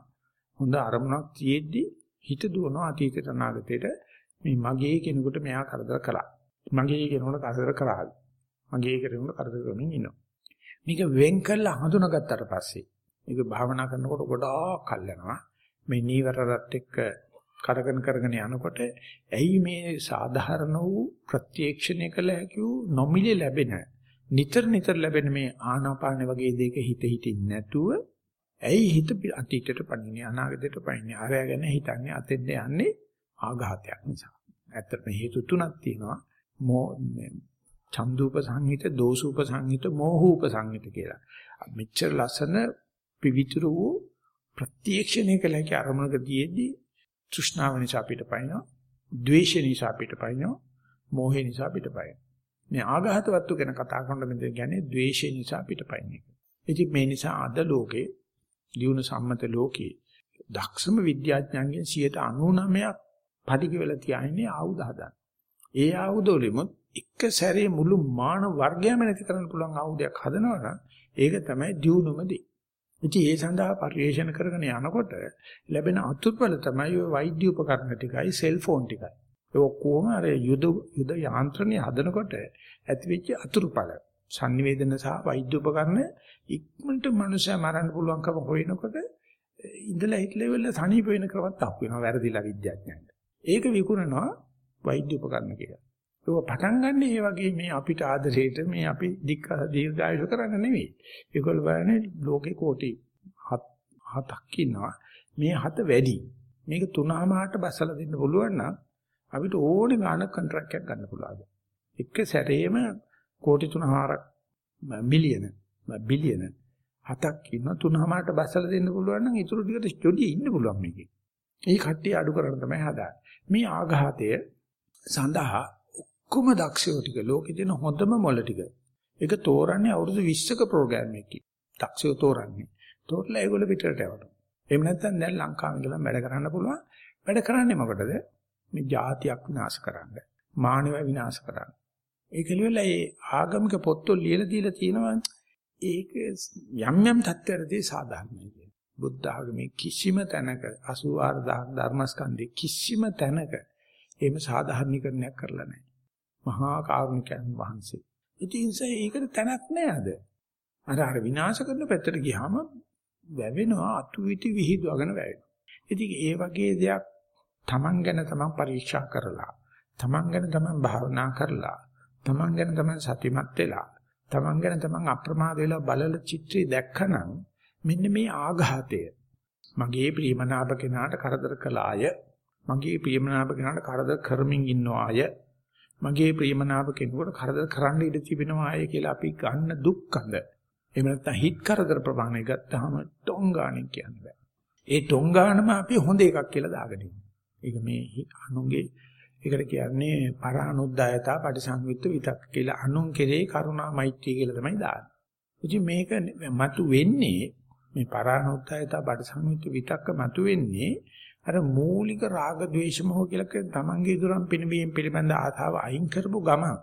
හොඳ අරමුණක් තියෙද්දි හිත දුවනවා අතීතයට අනාගතයට මේ මගේ කෙනෙකුට මෙයා කරදර කළා. මගේ කෙනෙකුට කරදර කරා. මගේ කෙනෙකුට කරදර කරමින් ඉන්නවා. මේක වෙන් කළා හඳුනාගත්තට පස්සේ මේක භාවනා කරනකොට ගොඩාක් කල් යනවා. මේ නීවරණත් එක්ක කරගෙන කරගෙන යනකොට ඇයි මේ සාධාරණ වූ ප්‍රත්‍යක්ෂණය කළ හැකි වූ නොමිලේ ලැබෙන නිතර නිතර ලැබෙන මේ ආනාපාන වගේ දෙයක හිත හිතින් නැතුව ඇයි හිත අතීතයට පණින්නේ අනාගතයට පණින්නේ ආරය ගැන හිතන්නේ අතෙන්ද යන්නේ ආඝාතයක් නිසා. ඇත්තටම හේතු තුනක් තියෙනවා. මෝ චන්දුප සංහිත, දෝසුප සංහිත, මෝහූප සංහිත කියලා. මෙච්චර ලස්සන පිවිතුරු වූ ප්‍රත්‍යක්ෂණය කළ හැකි අරමුණකදීදී තෘෂ්ණාව නිසා අපිට පයින්නවා, ද්වේෂ නිසා අපිට පයින්නවා, මෝහය නිසා අපිට පයින්නවා. මේ ආඝාත වත්තු ගැන කතා කරනකොට මෙතන කියන්නේ ද්වේෂය නිසා අපිට පයින් එක. ඉතින් මේ නිසා අද ලෝකේ දියුණු සම්මත ලෝකේ දක්ෂම විද්‍යාඥයන්ගෙන් 99ක් පඩික වෙලා තියන්නේ ආයුධ හදන්න. ඒ ආයුධ වලිමුත් එක සැරේ මුළු මානව වර්ගයම නැති කරන්න පුළුවන් ආයුධයක් හදනවා නම් ඒක තමයි දියුණුම දේ. ඉතින් ඒ සඳහා පරිශන කරගෙන යනකොට ලැබෙන අතුරුඵල තමයි ওই වෛද්‍ය උපකරණ ටිකයි සෙල්ෆෝන් ටිකයි. ඒ ඔක්කොම අර යුද යුද යාන්ත්‍රණය හදනකොට ඇතිවෙච්ච අතුරුඵල. sannivedana සහ වෛද්‍ය උපකරණ ඉක්මනට මනුස්සයා මරන්න පුළුවන්කම හොයනකොට ඉඳලා හිට ලෙවල් එක සනීප වෙන ක්‍රමත් අහු වෙනවා වැරදිලා විද්‍යාඥයන්ට. ඒක විකුණනවා වෛද්‍ය උපකරණ කියලා. ඒක පටන් ගන්න ඒ වගේ මේ අපිට ආදරේට මේ අපි දීර්ඝායුෂ කරන්න නෙවෙයි. ඒගොල්ලෝ බලන්නේ ලෝකේ කෝටි හතක් ඉන්නවා. මේ හත වැඩි. මේක තුනමාරට බස්සලා දෙන්න පුළුවන් නම් අපිට ඕනේ ගානක් කොන්ට්‍රැක්ට් එකක් ගන්න පුළුවන්. එක සැරේම කෝටි 3මාරක් මිලියන බිලියන හතක් ඉන්න තුනමාරට බස්සලා දෙන්න පුළුවන් නම් ඊටු ටිකට ජොඩි ඉන්න පුළුවන් මේකේ. මේ කට්ටිය අඩු කරන්න තමයි හදාන්නේ. මේ ආඝාතය සඳහා ඔක්කොම දක්ෂයෝ ටික ලෝකේ තියෙන හොඳම මොළ ටික. ඒක තෝරන්නේ අවුරුදු 20ක ප්‍රෝග්‍රෑම් එකකින්. දක්ෂයෝ තෝරන්නේ. තෝරලා ඒගොල්ලෝ පිටරට යවනවා. එහෙම නැත්නම් දැන් ලංකාවේ ඉඳලා වැඩ කරන්න පුළුවන්. වැඩ කරන්නේ මොකටද? මේ જાතියක් විනාශ කරන්න. මානව විනාශ කරන්න. ඒක ලියලා ඒ ආගමික පොත්වල ලියලා දීලා තියෙනවා ඒක යම් යම් තත්ත්වවලදී සාධාරණයි කියන්නේ. බුද්ධ ආගමේ කිසිම තැනක 84000 ධර්මස්කන්ධේ කිසිම තැනක එහෙම සාධාරණීකරණයක් කරලා නැහැ. මහා කාරුණිකයන් වහන්සේ. ඉතින් ඒකට තැනක් නැහැ අද. අර අර විනාශ කරන පැත්තට ගියාම වැවෙනවා අතු විටි විහිදුවගෙන වැවෙනවා. ඉතින් ඒ වගේ දෙයක් Taman ගැන Taman පරීක්ෂා කරලා Taman ගැන Taman භාවනා කරලා Taman ගැන Taman සතිමත් වෙලා Taman ගැන Taman අප්‍රමාද වෙලා බලල චිත්‍රය දැක්කනම් මෙන්න මේ ආඝාතය මගේ ප්‍රියමනාප කෙනාට කරදර කළාය මගේ ප්‍රියමනාප කෙනාට කරදර කරමින් ඉන්නවාය මගේ ප්‍රියමනාප කෙනෙකුට කරදර කරන්න ඉඩ තිබෙනවාය කියලා අපි ගන්න දුක්ඛඳ එහෙම නැත්නම් හිත කරදර ප්‍රමාණය ගත්තාම ටොංගාණන් කියන්නේ ඒ ටොංගානම අපි හොඳ එකක් කියලා දාගෙන ඒක මේ අනුන්ගේ ඒකට කියන්නේ පරානුද්යතා පටිසංයුක්ත විතක් කියලා. අනුන් කෙරේ කරුණා මෛත්‍රිය කියලා තමයි දාන්නේ. ඉතින් මේක මතු වෙන්නේ මේ පරානුද්යතා පටිසංයුක්ත විතක්ක මතු වෙන්නේ අර මූලික රාග ద్వේෂ මොහ කියලා කියන තමන්ගේ දුරම් පිනවීම පිළිබඳ ආතාව අයින් කරපු ගමන්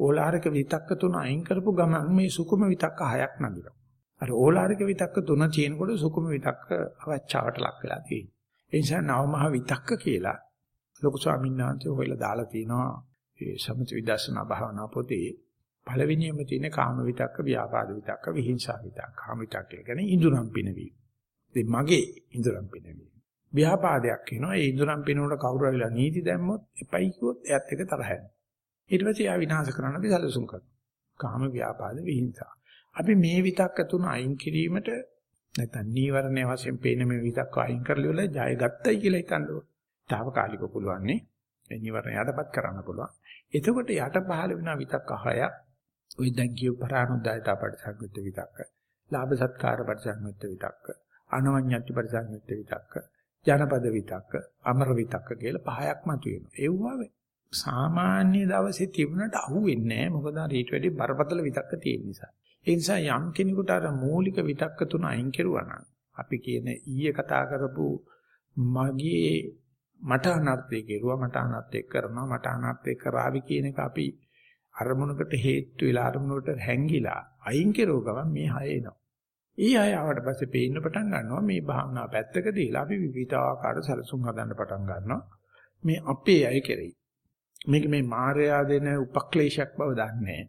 ඕලාරික විතක්ක තුන අයින් කරපු ගමන් මේ සුකුම විතක්ක හයක් නැගිනවා. අර ඕලාරික විතක්ක තුන තියෙනකොට සුකුම විතක්ක අවචාවට ලක් වෙලා තියෙනවා. ඒ නිසා නවමහ විතක්ක කියලා ලොකු ස්වාමීන් වහන්සේ හොයලා දාලා තිනවා ඒ සමථ විදර්ශනා භාවනා පොතේ පළවෙනියම තියෙන කාම විතක්ක, ව්‍යාපාද විතක්ක, විහිංසා විතක්ක. කාම විතක්ක කියන්නේ ඉඳුරම් පිනවීම. ඉතින් මගේ ඉඳුරම් පිනවීම. ව්‍යාපාදයක් වෙනවා. ඒ ඉඳුරම් පිනනකොට කවුරු හරිලා නීති දැම්මොත් එපයි කිව්වොත් එයාත් එක තරහ යනවා. ඊට පස්සේ එයා විනාශ කරන්න අපි සැලසුම් කරනවා. කාම ව්‍යාපාද විහිංසා. අපි මේ විතක්ක තුන අයින් කිරීමට නැත්නම් නීවරණය වශයෙන් පේන මේ විතක්ක අයින් කරලා ඉවරලා ජය ගත්තයි කියලා හිතන්න ඕන. తాවකාලිකව පුළුවන් නේ. මේ නීවරණ යටපත් කරන්න පුළුවන්. එතකොට යට පහළ වෙන විතක්ක හය ওই දැන් කියු පරානුදායතා පරිසංගත විතක්ක. ලාභ සත්කාර පරිසංගත විතක්ක. අනවඤ්ඤති පරිසංගත විතක්ක. ජනපද විතක්ක, අමර විතක්ක කියලා පහයක් මතුවෙනවා. ඒවා සාමාන්‍ය දවසේ තිබුණට අහුවෙන්නේ නැහැ. මොකද අර ඊට වැඩි බරපතල විතක්ක තියෙන නිසා. ඒ නිසා යම් කෙනෙකුට අර මූලික විතක්ක තුන අයින් කරුවා නම් අපි කියන ඊයේ කතා කරපු මගේ මට අනර්ථය කෙරුවා මට අනර්ථය කරනවා මට අනර්ථය කරાવી කියන එක අපි අරමුණකට හේතු වෙලා අරමුණකට හැංගිලා අයින් කෙරුව ගමන් මේ හය එනවා. ඊ අය ආවට පස්සේ පේන්න පටන් ගන්නවා මේ භාවනා පැත්තක දීලා අපි විවිධාකාර සැලසුම් හදන්න පටන් ගන්නවා. මේ අපේ අය කෙරෙහි. මේක මේ මායя දෙන උපක්ලේශයක් බව දන්නේ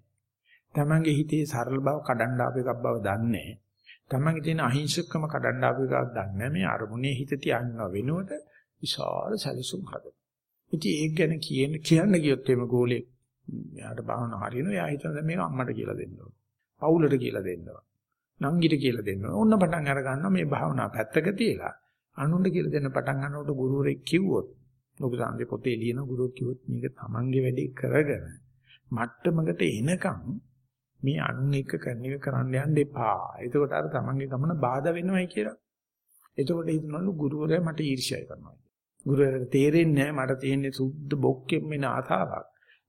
තමන්ගේ හිතේ සරල බව කඩන්න ආපු එකක් බව දන්නේ තමන්ගේ තියෙන අහිංසකකම කඩන්න ආපු එකක් දන්නේ මේ අරමුණේ හිත තියන්න වෙනුවට විශාල සැලසුම් හදන. ඉතින් ඒක ගැන කියන කියන්න ගියොත් එimhe ගෝලේ යාට භාවන හරියනවා. යා හිතන මේක අම්මට කියලා දෙන්න ඕන. පවුලට කියලා දෙන්න ඕන. නංගිට කියලා දෙන්න ඕන. ඔන්න පටන් අර ගන්නවා මේ භාවනා පැත්තක තියලා අනුන්ට කියලා දෙන්න පටන් ගන්නකොට ගුරුවරයෙක් කිව්වොත් ලොකු සංජය පොතේ ලියන ගුරුවරු කිව්වොත් මේක තමන්ගේ වැඩේ කරගෙන මට්ටමකට එනකම් මේ අනුන් එක කරන එක කරන්න යන්න එපා. එතකොට අර තමන්ගේ ගමන බාධා වෙනවයි කියලා. එතකොට හිතනවලු ගුරුවරයා මට ඊර්ෂ්‍යා කරනවා. ගුරුවරයාට තේරෙන්නේ නැහැ මට තියෙන සුද්ධ බොක්කෙම් වෙන ආතාවක්.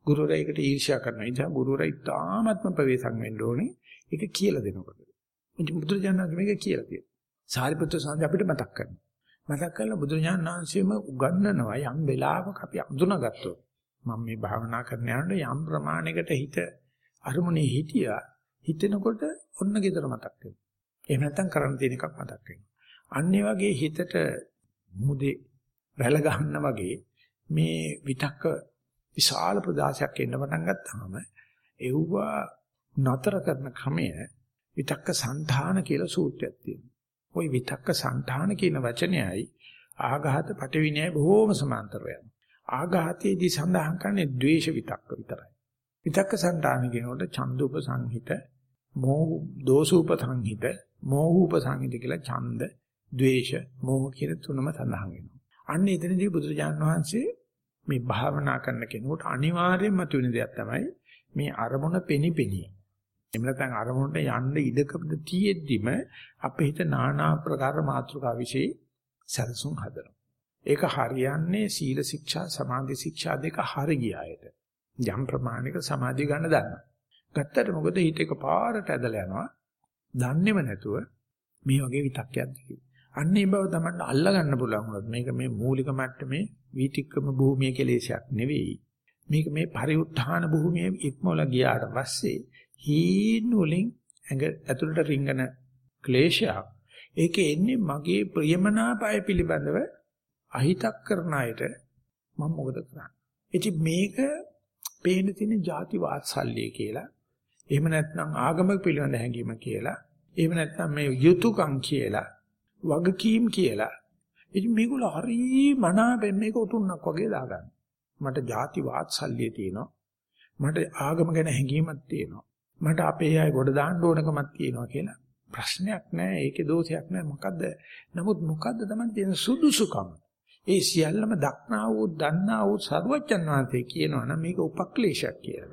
ගුරුවරයෙකුට ඊර්ෂ්‍යා කරනවා. ඒ නිසා ගුරුවරයා ඉතාමත්ම ප්‍රවේශම් වෙන්න ඕනේ. ඒක කියලා දෙනකොට. ඉතින් බුදුරජාණන් මේක කියලා තියෙනවා. සාරිපුත්‍ර සාන්ති අපිට මතක් කරනවා. මතක් කරලා බුදුරජාණන් වහන්සේම උගන්වනවා යම් වෙලාවක අපි අඳුනගත්තොත් මම මේ භාවනා කරන යනකොට යම් ප්‍රමාණයකට හිත අරමුණේ හිටියා හිතෙනකොට ඔන්න gedara මතක් වෙනවා. එහෙම නැත්නම් කරන්න තියෙන එකක් මතක් වෙනවා. අන්න වගේ හිතට මුදේ රැළ ගන්න වගේ මේ විතක්ක විශාල ප්‍රදාසයක් එන්න පටන් ගත්තාම එව්වා නතර කරන ක්‍රමය විතක්ක සංධාන කියලා සූත්‍රයක් තියෙනවා. ওই විතක්ක සංධාන කියන වචනයයි ආඝාත පටවිනය බොහෝම සමාන්තරව යනවා. ආඝාතයේදී සඳහන් කරන්නේ ද්වේෂ විතක්ක විතරයි. විතක්ක සංධාන කියනකොට ඡන්දුප සංහිත, මෝහ දෝසූප සංහිත, මෝහූප සංහිත කියලා ඡන්ද, ද්වේෂ, මෝහ කියන තුනම සඳහන් වෙනවා. අන්න එතනදී බුදුරජාණන් වහන්සේ මේ භාවනා කරන කෙනෙකුට අනිවාර්යයෙන්ම තුන දෙයක් තමයි මේ අරමුණ පෙනිපෙනී එහෙම නැත්නම් අරමුණට යන්න ඉඩකඩ තියෙද්දිම අපේ හිත নানা ආකාර මාත්‍රිකා વિશે සැලසුම් හදනවා. ඒක හරියන්නේ සීල ශික්ෂා සමාධි ශික්ෂා දෙක හරි ගියායට. යම් ප්‍රමාණයක සමාධිය ගන්න දන්නවා. ගත්තට මොකද හිත එක පාරට ඇදලා යනවා. දන්නේම නැතුව මේ වගේ විතක්යක් දිගේ. අන්නේ බව තමයි අල්ලා ගන්න පුළුවන් වුණොත් මේක මේ මූලික මට්ටමේ වීතික්‍රම භූමිය කෙලෙසයක් නෙවෙයි. මේක මේ පරිඋත්ථාන භූමියේ ඉක්මවල ගියාට පස්සේ හීන වලින් ඇඟ ඇතුළට රිංගන ක්ලේශයක්. ඒකේ එන්නේ මගේ ප්‍රියමනාපය පිළිබඳව අහිතක් කරන අයට මම මොකද කරන්නේ? ඉතින් මේක පේන තියෙන ಜಾති වාත්සල්‍ය කියලා. එහෙම නැත්නම් ආගමික පිළිබඳ හැඟීම කියලා. එහෙම නැත්නම් මේ යුතුයකම් කියලා. වගකීම් කියලා. ඉතින් මේගොල්ලෝ හරි මනාපෙන් මේක උතුන්නක් වගේ දාගන්න. මට ಜಾති වාත්සල්‍ය තියෙනවා. මට ආගම ගැන හැඟීමක් තියෙනවා. මට අපේ අය ගොඩ දාන්න ඕනකමක් තියෙනවා කියලා. ප්‍රශ්නයක් නැහැ ඒකේ දෝෂයක් නැහැ මොකද්ද? නමුත් මොකද්ද තමයි තියෙන සුදුසුකම? ඒ සියල්ලම දක්නා වූ දන්නා වූ සර්වඥන් වහන්සේ කියනවා නම් මේක උපක්ලේශයක් කියලා.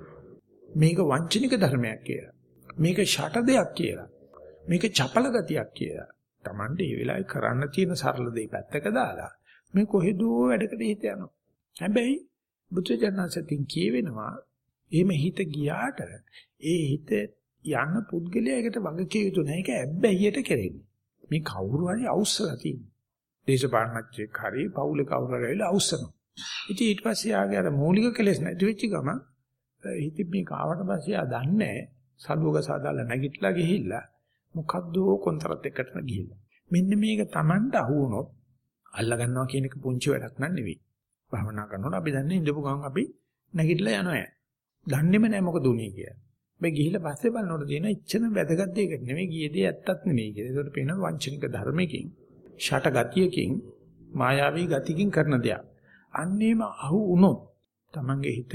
මේක වංචනික ධර්මයක් කියලා. මේක ෂට දෙයක් කියලා. මේක චපල ගතියක් කියලා. Tamande මේ වෙලාවේ කරන්න තියෙන සරල දේ පැත්තක දාලා මේ කොහෙදෝ වැඩකට හිත යනවා. හැබැයි බුදුජානසතින් කියවෙනවා එහෙම හිත ගියාට ඒ හිත යන පුද්ගලයාකට වගකිය යුතු නැහැ. ඒක ඇබ්බැහියට කෙරෙන්නේ. මේ කවුරු හරි අවශ්‍යලා තියෙනවා. දේශපාලනච්චෙක් හරි පවුලේ කවුරු හරි ඇවිල්ලා අවශ්‍යනවා. ඉතින් ඊට පස්සේ ආගේ අර මූලික කෙලෙස් නැති වෙච්ච ගම හිත මේ කාවට පස්සේ ආ දන්නේ සලුවක සාදාලා නැගිටලා ගිහිල්ලා මොකද්ද කොන්තරත් එක්කට ගිහිල්ලා. මෙන්න මේක Tamanට අහු වුණොත් අල්ලා ගන්නවා කියන එක පුංචි වැඩක් නන් නෙවෙයි. භවනා කරනකොට අපි දන්නේ ඉඳපු ගමන් අපි නැගිටලා යනවා. දන්නේම නැහැ මොකද උනේ කියලා. මේ ගිහිල්ලා පස්සේ බලනකොට තියෙන ඉච්ඡන වැදගත් දෙයක් නෙමෙයි ගියේ දේ ඇත්තක් නෙමෙයි කියලා. ඒකට පේනවා වංචනික ධර්මයකින්, ෂට ගතියකින්, මායාවී ගතියකින් කරන දෙයක්. අන්නේම අහු වුණොත් Tamange හිත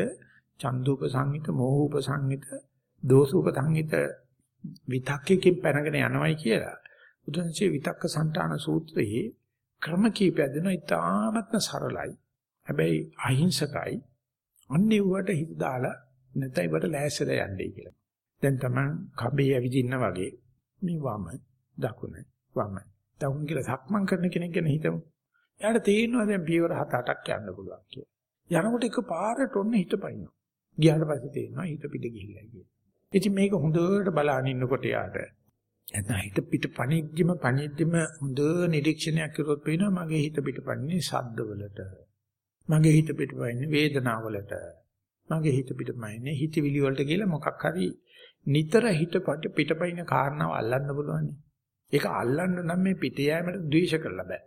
චන්දුප සංහිත, මෝහූප සංහිත, දෝසූප සංහිත විතක්කකින් පැනගෙන යනවයි කියලා. බුදුන්සේ විතක්ක සංඨාන සූත්‍රයේ ක්‍රම කීපයක් දෙනවා. ඉතාමත්ම සරලයි. හැබැයි අහිංසකයි. අන්නේ වට හිත දාලා නැත්නම් ඒකට ලෑස්තිලා යන්නේ කියලා. දැන් තමයි කබේ ඇවිදින්න වගේ මේ වම දකුණ වම දකුණ කියලා සක්මන් කරන කෙනෙක් ගැන හිතමු. එයාට තේරෙනවා දැන් පියවර 7 8ක් යන්න පුළුවන් කියලා. යනකොට එක පාරට ඔන්න හිත පයින්නවා. ගියාට පස්සේ තේරෙනවා හිත පිට ගිහිල්ලා කියලා. ඉතින් මේක හොඳට බලන ඉන්නකොට යාට නැත්නම් හිත පිට පණිද්දිම පණිද්දිම හොඳ නිරීක්ෂණයක් කරොත් පේනවා මගේ හිත පිටපන්නේ ශබ්දවලට. මගේ හිත පිටපන්නේ වේදනාවලට. මගේ හිත පිටපන්නේ හිතවිලි වලට කියලා මොකක් හරි නිතර හිත පිටපයින් කාරණාව අල්ලන්න පුළුවන්. ඒක අල්ලන්න නම් මේ පිට යෑමට ද්වේෂ කරලා බෑ.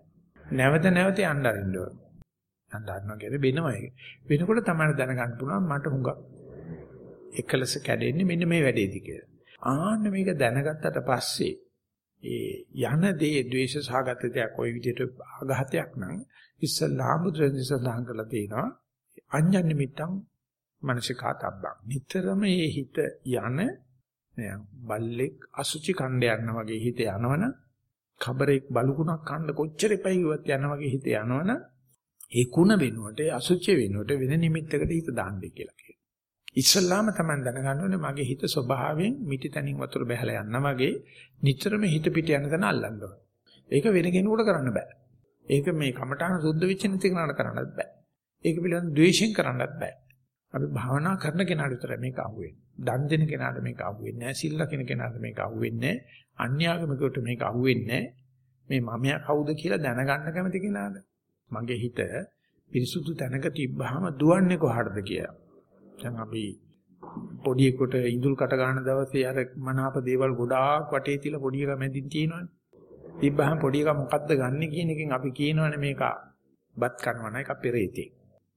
නැවත නැවත යන්න අරින්න ඕන. යන්න අරිනවා කියන්නේ වෙනවා ඒක. වෙනකොට තමයි දැනගන්න පුළුවන් මට හුඟක් එකලස කැඩෙන්නේ මෙන්න මේ වැඩේදී කියලා. ආන්න මේක දැනගත්තට පස්සේ ඒ යන දේ ද්වේෂ සහගත දෙයක් ওই විදිහට ආඝාතයක් නම් ඉස්සල්ලාම බුදුරජාණන් සඳහන් කරලා තියෙනවා අඤ්ඤ නිමිත්තං මනසිකාතබ්බං නිතරම මේ හිත යන බල්ලෙක් අසුචි කණ්ඩ යනවා වගේ හිත යනවනම් කබරෙක් බලුකුණක් කන්න කොච්චර එපයි කිව්වත් යන වගේ හිත යනවනම් ඒ කුණ වෙනුවට අසුචි වෙනුවට වෙන නිමිත්තකට හිත දාන්නේ කියලා කියනවා. ඉස්සල්ලාම තමයි දැනගන්න ඕනේ මගේ හිත ස්වභාවයෙන් මිටි තනින් වතුර බහැලා යනවා වගේ නිතරම හිත පිට යන තැන අල්ලන්න ඕනේ. ඒක වෙන කෙනෙකුට කරන්න බෑ. ඒක මේ කමඨාන සුද්ධ වෙච්ච නැති කෙනාට කරන්නත් බෑ. ඒක පිළිබඳ ද්වේෂයෙන් කරන්නත් බෑ. අපි භාවනා කරන කෙනාට විතරයි මේක අහුවෙන්නේ. දන් දෙන කෙනාට මේක අහුවෙන්නේ නැහැ. සිල් ලකින කෙනාට මේක අහුවෙන්නේ නැහැ. අන්‍යාගමිකයට මේක අහුවෙන්නේ මේ මමයා කවුද කියලා දැනගන්න කැමති කෙනාට. මගේ හිත පිරිසුදු තැනක තිබ්බහම දුවන්නේ කොහටද කියලා. දැන් අපි පොඩියෙකුට ඉඳුල් කට ගන්න දවසේ අර මනාප දේවල් ගොඩාක් වටේ තියලා පොඩි එකා මැදින් තියෙනවනේ. තිබ්බහම පොඩි එකා මොකද්ද ගන්නෙ කියන එකෙන් අපි කියනවනේ මේක බත් කනවා නේද එක පෙරේතේ.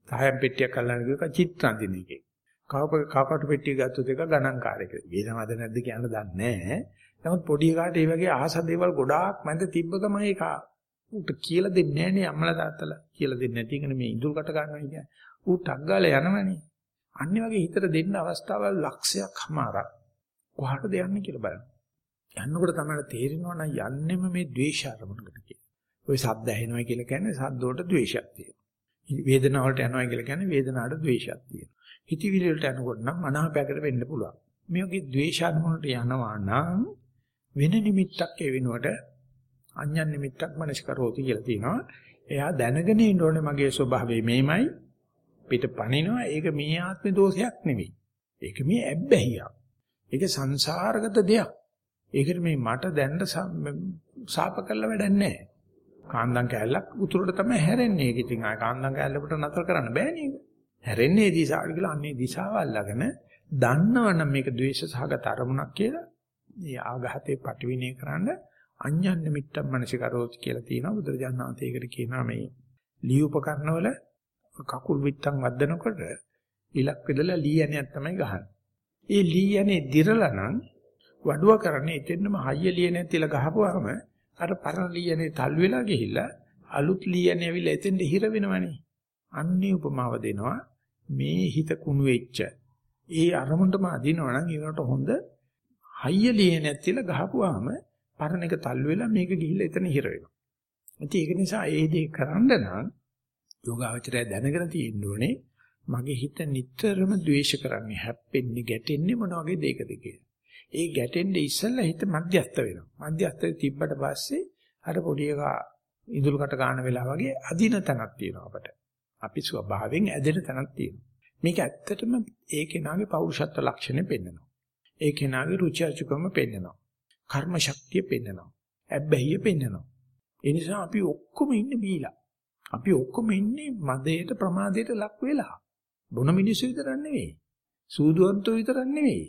සහයම් පෙට්ටියක් අල්ලන්න ගිහුවා චිත්‍රාන්තින එකේ. කවප කවකට පෙට්ටිය ගත්තොත් එක ගණන්කාරයෙක්. වෙනවද නැද්ද කියන්න දන්නේ නැහැ. නමුත් පොඩි එකාට මේ වගේ ආස දේවල් ගොඩාක් මැද තිබ්බ ගමන් ඒක ඌට කියලා දෙන්නේ නැහැ නේ අම්මලා තාත්තලා. කියලා දෙන්නේ නැති එකනේ මේ ඉඳුල් කට ගන්නවා කියන්නේ. ඌ ටක් ගාලා යනවනේ. අන්නේ වගේ හිතට දෙන්න අවස්ථාවල් ලක්ෂයක් හමාරක්. කොහටද යන්නේ කියලා බලන්න. යන්නකොට තමයි තේරෙනවා නම් යන්නෙම මේ ද්වේෂ අරමුණකට කියලා. ওই සද්ද ඇහෙනවා කියලා කියන්නේ සද්ද වලට ද්වේෂයක් තියෙනවා. වේදනාව වලට යනවා කියලා කියන්නේ වේදනාවට ද්වේෂයක් තියෙනවා. හිතවිලි වලට යනකොට නම් මනහපයකට වෙන්න පුළුවන්. මේ වගේ ද්වේෂ අරමුණට යනවා නම් වෙන නිමිත්තක් ඒ වෙනුවට අඤ්ඤන් නිමිත්තක් මනස්කරෝති කියලා තියෙනවා. එයා දැනගෙන ඉන්න ඕනේ මගේ ස්වභාවය මේමයි පිට පණිනවා. ඒක මේ ආත්මේ දෝෂයක් නෙවෙයි. ඒක මේ ඇබ්බැහියක්. ඒක සංසාරගත දෙයක්. ඒකට මේ මට දැන්න සාප කළ වැඩක් නැහැ. කාන්දම් කෑල්ලක් උතුරට තමයි හැරෙන්නේ. ඒක ඉතින් ආ කාන්දම් කෑල්ලකට නතර කරන්න බෑනේ ඒක. හැරෙන්නේ දිශාවට කියලා අන්නේ දිශාව අල්ලගෙන දන්නවනම් මේක ද්වේෂ සහගත අරමුණක් කියලා මේ ආඝාතේ පටවිණය කරන්න අඤ්ඤන් නිමිත්තම් මනසිකරෝති කියලා තියෙනවා බුදුරජාණන් වහන්සේ ඒකට කියනවා මේ ලී උපකරණවල කකුල් විත්තම් වද්දනකොට ඉලක් පෙදලා ලී යණයක් තමයි ගහන්නේ. ඒ ලී යණේ දිරලා නම් වඩුව කරන්නේ එතෙන්නම හයිය ලියනේ තියලා ගහපුවාම අර පරණ ලියනේ තල් වෙලා ගිහිල්ලා අලුත් ලියනේ ඇවිල්ලා එතෙන්ට හිර වෙනවනේ. අන්නේ උපමාව දෙනවා මේ හිත කුණු වෙච්ච ඒ අරමුණටම අදිනවනම් ඒකට හොඳ හයිය ලියනේ තියලා ගහපුවාම පරණ එක තල් වෙලා මේක ගිහිල්ලා එතන හිර වෙනවා. ඉතින් ඒක නිසා ඒ දේ කරන්න නම් යෝගාවචරය දැනගෙන තියෙන්න ඕනේ මගේ හිත නිතරම ද්වේෂ කරන්නේ හැප්පෙන්නේ ගැටෙන්නේ මොන වගේ දෙයකද කියලා. ඒ ගැටෙන්නේ ඉස්සෙල්ලා හිත මධ්‍යස්ත වෙනවා. මධ්‍යස්තේ තිබ්බට පස්සේ අර පොඩි එකා ඉඳුල්කට ගන්න වෙලාව වගේ අදින තැනක් තියෙනවා අපට. අපි ස්වභාවයෙන් ඇදෙන තැනක් තියෙනවා. මේක ඇත්තටම ඒ කෙනාගේ පෞරුෂත්ව ලක්ෂණය පෙන්වනවා. ඒ කෙනාගේ රුචි අරුචිකම පෙන්වනවා. කර්ම ශක්තිය පෙන්වනවා. ඇබ්බැහිය පෙන්වනවා. ඒ නිසා අපි ඔක්කොම ඉන්නේ බීලා. අපි ඔක්කොම ඉන්නේ මදයට ප්‍රමාදයට ලක් වෙලා. බොන මිනිස්සු විතරක් නෙවෙයි. සූදුවන්තෝ විතරක් නෙවෙයි.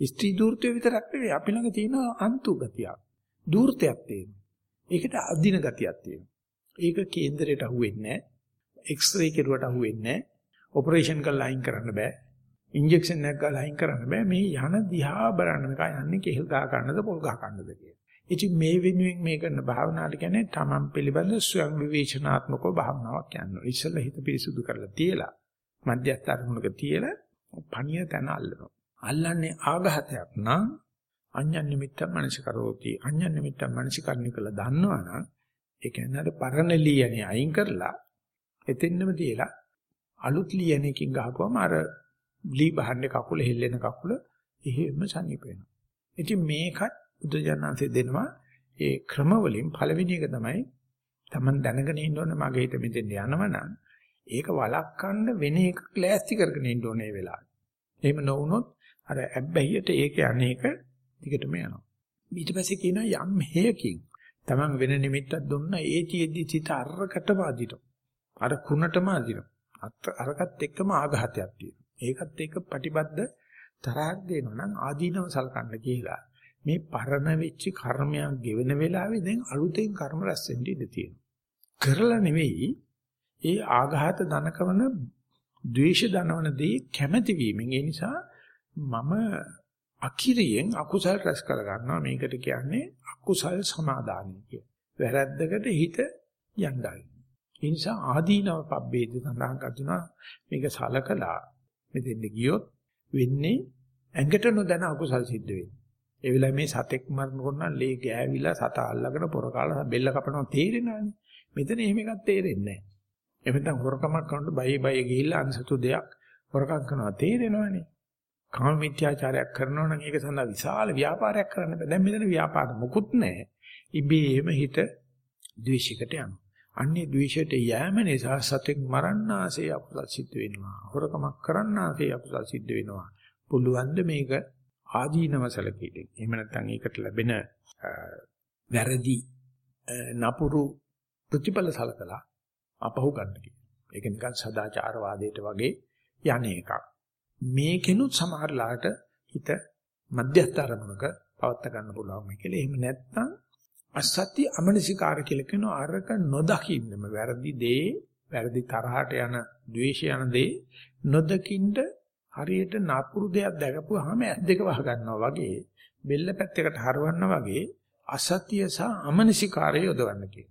ස්ත්‍රී දූර්තය විතරක් නෙවෙයි අපි ළඟ තියෙන අන්තු ගතියක්. දූර්තයක් තියෙනවා. ඒකට අදින ගතියක් තියෙනවා. ඒක කේන්දරයට අහුවෙන්නේ නැහැ. එක්ස්රේ කෙරුවට අහුවෙන්නේ නැහැ. ඔපරේෂන් කරලා අයින් කරන්න බෑ. ඉන්ජෙක්ෂන් එකක් ගාලා අයින් කරන්න බෑ. මේ යන දිහා බලන්න මේක යන්නේ කෙහෙල් ගහ ගන්නද පොල් ගහ ගන්නද කියලා. ඉතින් මේ වෙනුවෙන් මේ කරන භාවනාවට කියන්නේ තමන් පිළිබඳ ස්වයං විවේචනාත්මකව භාවනාවක් යනවා. ඉස්සෙල්ලා හිත පිරිසුදු කරලා තියලා මධ්‍යස්ථ අරමුණක තියලා පණිය තන අල්ලනවා. අල්ලන්නේ ආඝාතයක් නම් අඤ්ඤන් නිමිත්ත මනසිකරෝති අඤ්ඤන් නිමිත්ත මනසිකරණය කළා දන්නවනම් ඒ කියන්නේ අර පරණ ලියනේ අයින් කරලා එතෙන්නම තියලා අලුත් ලියනකින් ගහපුවම අර ලී බහන්නේ කකුල හෙල්ලෙන කකුල එහෙම සනීප වෙනවා. ඉතින් මේකත් බුදුජානන්සේ දෙනවා ඒ ක්‍රම වලින් පළවෙනි එක තමයි Taman දැනගෙන ඉන්න ඕනේ මගේ හිත මෙතෙන් යනවනම් ඒක වළක්වන්න වෙන එකක් ලෑස්ති කරගෙන ඉන්න ඕනේ වෙලාවට. එහෙම නොවුනොත් අර ඇබ්බැහියට ඒක අනේක දිගටම යනවා. ඊට පස්සේ කියනවා යම් හේයකින් Taman වෙන නිමිත්තක් දුන්නා ඒ චියෙද්දි සිත අරකටම අදිනවා. අර කුණටම අදිනවා. අරකට එක්කම ආඝාතයක් තියෙනවා. ඒකත් එක්ක ප්‍රතිබද්ධ තරහක් දෙනවා නම් ආදීනව සලකන්න කියලා. මේ පරණ වෙච්ච කර්මයක් ගෙවෙන වෙලාවේ දැන් අලුතෙන් කර්ම රැස් වෙන්න ඉඩ තියෙනවා. කරලා නෙවෙයි ඒ ආඝාත දනකවන ද්වේෂ දනවන දේ කැමැති වීමෙන් ඒ නිසා මම අකිරියෙන් අකුසල් රැස් කර ගන්නවා මේකට කියන්නේ අකුසල් සමාදානයි කිය. වැරද්දකට හිත යන්නයි. ඒ නිසා ආදීනව පබ්බේද සඳහන් කරනවා මේක සලකලා මෙතෙන්ද ගියොත් වෙන්නේ ඇඟට නොදැන අකුසල් සිද්ධ වෙන්නේ. ඒ වෙලාවේ මේ සතෙක් මරනකොට නම් ලේ ගෑවිලා සත අල්ලගෙන පොර කාලා බෙල්ල කපනවා තේරෙනවනේ. මෙතන එහෙම එකක් තේරෙන්නේ නැහැ. එහෙම නැත්නම් හොරකමක් කරනකොට බයි බයි ගිහිල්ලා අන්සතු දෙයක් හොරකම් කරනවා තේරෙනවනේ. කාම මිත්‍යාචාරයක් කරනවා නම් ඒක සඳහා විශාල ව්‍යාපාරයක් කරන්න බෑ. දැන් මෙතන ව්‍යාපාර මොකුත් නැහැ. ඉබේම හිත ද්වේෂයකට යනවා. අන්නේ ද්වේෂයට යෑම නිසා සතෙක් මරන්න ආසේ අකුසල් සිද්ධ වෙනවා. හොරකමක් කරන්න ආසේ අකුසල් සිද්ධ වෙනවා. පුළුවන් ද මේක ආදීනව සැලකීමෙන්. එහෙම නැත්නම් ඒකට ලැබෙන වැරදි නපුරු ප්‍රතිඵල සලකලා අපහු ගන්න කියනවා. ඒක නිකන් සදාචාරවාදයට වගේ යන්නේ එකක්. මේකෙනුත් සමහරලාට හිත මධ්‍යස්ථ අරමුණක පවත් ගන්න පුළුවන් මේ කියලා. එහෙම නැත්නම් අසත්‍ය අමනසිකාර කියලා කියන අරක නොදකින්නම වැරදි දේ, වැරදි තරහට යන, ද්වේෂ යන දේ නොදකින්ද හරියට නපුරු දෙයක් දැකපුවාම ඇස් දෙක වහ ගන්නවා වගේ, බෙල්ල පැත්තකට හරවන්නා වගේ අසත්‍ය සහ අමනසිකාරය යොදවන්න කියන.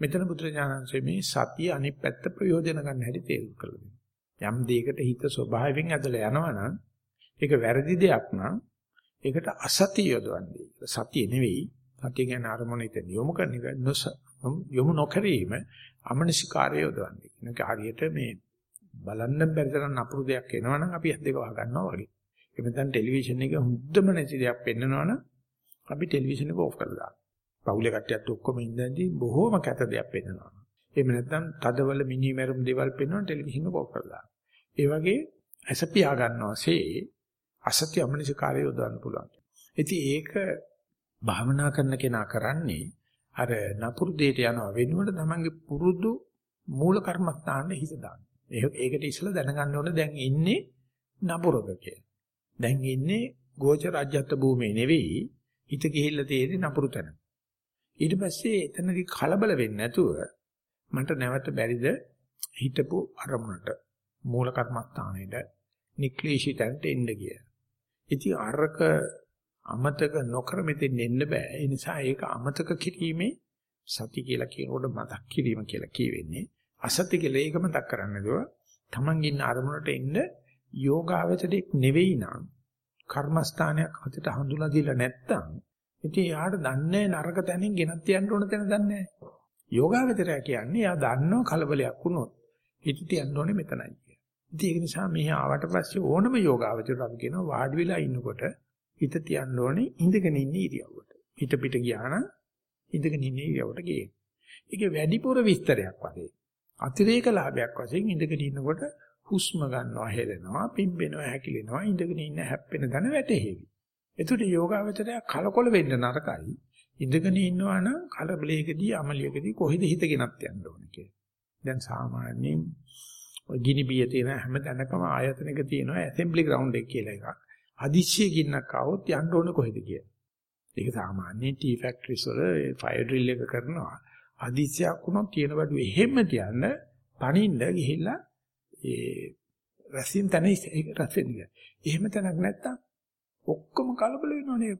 මෙතන බුදුරජාණන්සේ මේ සතිය අනිත් පැත්ත ප්‍රයෝජන ගන්න හැටි තේරුම් කරලා දෙනවා. යම් දෙයකට හිත ස්වභාවයෙන් ඇදලා යනවා නම් ඒක වැරදි දෙයක් නම් ඒකට අසතිය යොදවන්නේ. සතිය නෙවෙයි. සතිය කියන්නේ අරමුණට යොමු කරන එක යොමු නොකිරීම අමනසිකාරය යොදවන්නේ. ඒක හරියට මේ බලන්න බැරි තරම් නපුරු දෙයක් එනවනම් අපි ඇස් දෙක වහ ගන්නවා වගේ. ඒ මෙතන ටෙලිවිෂන් එක හුද්දම නැති දෙයක් පෙන්නනවනම් අපි ටෙලිවිෂන් එක ඕෆ් කරලා දානවා. පවුලේ කට්ටියත් ඔක්කොම ඉඳන්දී බොහෝම කැත දෙයක් පෙන්නනවා. එහෙම නැත්නම් තදවල මිනිමෙරුම් දේවල් පෙන්වන ටෙලිවිෂන් එක ඕෆ් කරලා දානවා. ඒ වගේ ඇස පියා ගන්නවාසේ අසත්‍ය අමනිසකාරය යොදවන්න පුළුවන්. ඉතින් ඒක භාවනා කරන කෙනා කරන්නේ අර නපුරු දෙයට යනවා වෙනුවට තමන්ගේ පුරුදු මූල කර්මස්ථානෙ හිත දාන්න. ඒකට ඉස්සලා දැනගන්න ඕනේ දැන් ඉන්නේ නපුරක කියලා. දැන් ඉන්නේ ගෝච රාජ්‍යත්ව භූමියේ නෙවෙයි හිත ගිහිල්ලා තියෙන්නේ නපුරු තැන. ඊට පස්සේ එතනදී කලබල වෙන්නේ නැතුව මට නැවත බැරිද හිතපු අරමුණට මූල කර්මස්ථානෙට නික්ලේශිතන්ට එන්න ගිය. ඉතින් අරක අමතක නොකර මෙතෙන් එන්න බෑ. ඒ නිසා ඒක අමතක කිරීමේ සති කියලා කියනකොට මතක් කිරීම කියලා කියවෙන්නේ. අසති කියලා ඒක මතක් කරන්නේ දුව. Taman ඉන්න අරමුණට එන්න යෝගාවචරයක් නෙවෙයි නම් කර්මස්ථානයක් හිතට හඳුලා දීලා නැත්තම් ඉතින් යාට දන්නේ නරක තැනින් ගෙනත් යන්න ඕන තැන දන්නේ නැහැ. යෝගාවචරය කියන්නේ යා දන්නව කලබලයක් වුණොත් හිත තියන්න ඕනේ මෙතනයි. ඉතින් ඒක නිසා මෙහි ආවට පස්සේ ඕනම යෝගාවචරයට අපි කියනවා වාඩි වෙලා ඉන්නකොට හිත තියන්න ඕනේ ඉඳගෙන ඉන්න ඉරියව්වට. හිත පිට ගියා නම් ඉඳගෙන ඉන්න ඉරියව්වට ගේන්න. ඒකේ වැඩිපුර විස්තරයක් වශයෙන් අතිරේක ලාභයක් වශයෙන් ඉඳගෙන ඉන්නකොට හුස්ම ගන්නවා හෙලනවා පිම්බෙනවා හැකිලෙනවා ඉඳගෙන ඉන්න හැප්පෙන දන වැටෙහෙවි. එතකොට යෝගාවචරය කලකොල වෙන්න නරකයි. ඉඳගෙන ඉන්නවා නම් කලබලයකදී අමලියකදී කොහෙද හිත ගෙනත් යන්න ඕනේ කියලා. දැන් සාමාන්‍යයෙන් ඔය ගිනි බිය තියෙන හැම තැනකම ආයතනක තියෙනවා ඇසෙම්බලි ග්‍රවුන්ඩ් එක කියලා එකක්. හදිස්සිය ගින්නක් ආවොත් යන්න ඕන කොහෙද කියලා. ඒක සාමාන්‍යයෙන් ටී ෆැක්ටරිස් වල ෆයර් ඩ්‍රිල් එක කරනවා. හදිස්සියක් වුණොත් තියෙන බඩු එහෙම තියන්න පණින්න ගිහිල්ලා ඒ රසින් තැන රසෙන් ගියා. එහෙම තැනක් නැත්තම් ඔක්කොම කලබල වෙනවනේ.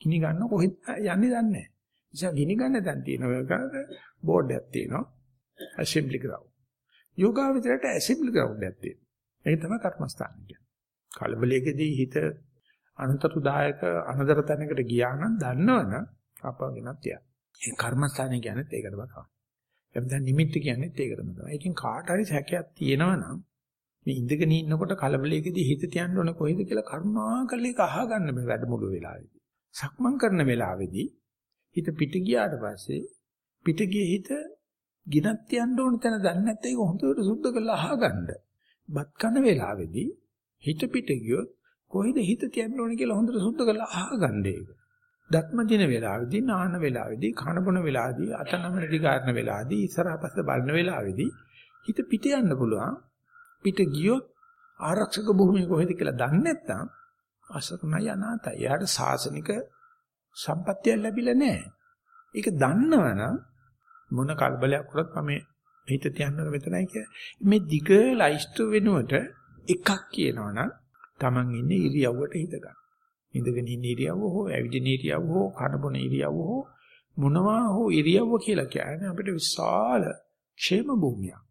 ගිනි ගන්න කොහෙද යන්නේ දන්නේ නැහැ. නිසා ගිනි ගන්න තැන තියෙනවා. බෝඩ් එකක් තියෙනවා. Assembly ground. යෝගාවචරයට ඇසෙම්බලි ග්‍රවුන්ඩ් එකක් තියෙනවා. ඒක තමයි කර්මස්ථාන කියන්නේ. කලබලයකදී හිත අනතුරුදායක අනදර තැනකට ගියා නම් දන්නවනම් අපගෙනත් තියා. ඒ කර්මස්ථානේ කියන්නේ ඒකට තමයි. එහෙනම් දැන් නිමිත්ත කියන්නේ ඒකටම තමයි. ඉතින් කාට හරි සැකයක් තියෙනවා නම් මේ ඉඳගෙන ඉන්නකොට කලබලයකදී හිත තියන්න ඕන කොහෙද කියලා කරුණාකරලා ඒක අහගන්න මේ වැඩමුළු වෙලාවේදී. සක්මන් කරන වෙලාවේදී හිත පිට ගියාට පස්සේ පිට ගියේ හිත ගිනත් තියන්න ඕන තැන දන්නේ නැත්නම් ඒක හොඳට සුද්ධ කරලා අහගන්න. බත් කන වෙලාවේදී හිත පිට ගියොත් කොහෙද හිත තියන්න ඕන කියලා හොඳට සුද්ධ කරලා අහගන්න ඒක. දත්ම දින වෙලාවේදී නාන වෙලාවේදී කන බොන වෙලාවේදී අතනමන දිගාරන වෙලාවේදී ඉස්සරහපස්ස බලන වෙලාවේදී හිත පිට යන්න පුළුවන්. පිට ගියොත් ආරක්ෂක භූමිය කොහෙද කියලා දන්නේ නැත්නම් අසරණයි අනාතයි. එයාට සාසනික සම්පත්තිය ලැබිලා නැහැ. ඒක දන්නවනම් මොන කලබලයක් වුණත් මම හිත තියන්න මෙතනයි කියලා. මේ දිග ලයිස්තු වෙනුවට එකක් කියනවනම් Taman ඉන්නේ ඉරියව්වට හිත ගන්න. ඉඳගෙන ඉන්න ඉරියව්ව හෝ ඇවිදින ඉරියව්ව හෝ කනබොන ඉරියව්ව හෝ මොනවා හෝ ඉරියව්ව කියලා කියන්නේ අපිට විශාල ക്ഷേම භූමියක්.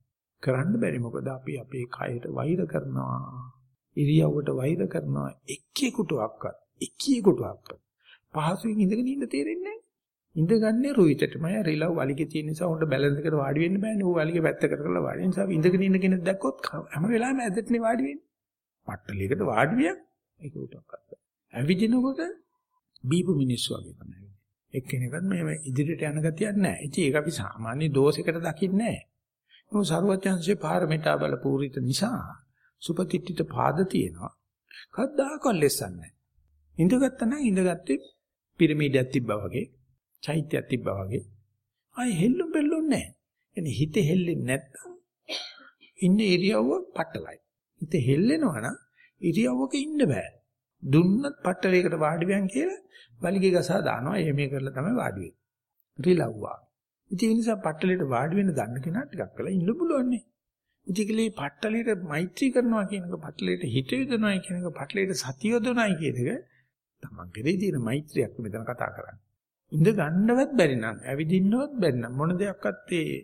කරන්න බැරි මොකද අපි අපේ කයට වෛර කරනවා. ඉරියව්වට වෛර කරනවා එක්කෙකුටවත් එක්කියෙකුටවත් පහසුවෙන් ඉඳගෙන ඉන්න තේරෙන්නේ ඉඳගන්නේ රුවිතටමයි රිලව් වලිගේ තියෙන නිසා උන්ට බැලන්ස් එකට වාඩි වෙන්න බෑනේ. ඌ වලිගේ පැත්තකට කරලා වාඩි. ඒ නිසා ඉඳගෙන ඉන්න කෙනෙක් දැක්කොත් හැම වෙලාවෙම ඇදටනේ වාඩි වෙන්නේ. පට්ටලියකට වාඩි වියක් ඒක උටක් අත්ත. ඇවිදිනකොට බීපු මිනිස්සු වගේ තමයි. එක්කෙනෙක්වත් මෙහෙම ඉදිරියට යන ගතියක් නැහැ. ඉතින් ඒක අපි සාමාන්‍ය දෝෂයකට දකින්නේ නැහැ. මොකද සරුවචන්සේ පාරමිතා බල පූරිත නිසා සුපතිට්ඨිත පාද තියෙනවා. කද්දාකල් ලෙසන්නේ නැහැ. ඉඳගත්තා නම් ඉඳගත්තේ පිරමීඩයක් තිබ්බා වගේ. චෛත්‍යයක් තිබ්බා වගේ. ආයි හෙල්ලුම් බෙල්ලුම් නැහැ. එනේ හිත හෙල්ලෙන්නේ නැත්නම් ඉන්න ඉරියව්ව පටලයි. හිත හෙල්ලෙනවා නම් ඉරියව්වක ඉන්න බෑ. දුන්නත් පටලයකට වාඩි වෙන් කියලා වලිගේ ගසා දානවා. එහෙම කරලා තමයි වාඩි වෙන්නේ. රිලව්වා. ඉතින් ඒ නිසා පටලයට වාඩි වෙන්න දන්න කෙනා ටිකක් කළා ඉන්න පුළුවන්නේ. ඉතින් ඒ පටලයට මෛත්‍රී කරනවා කියන එක පටලයට හිත යොදනවා කියන එක පටලයට සතිය යොදනයි කියන එක තමන්ගේ තියෙන මෛත්‍රියක් මෙතන කතා කරන්නේ. ඉඳ ගන්නවත් බැරි නම් ඇවිදින්නවත් බැරි නම් මොන දෙයක්වත් ඒ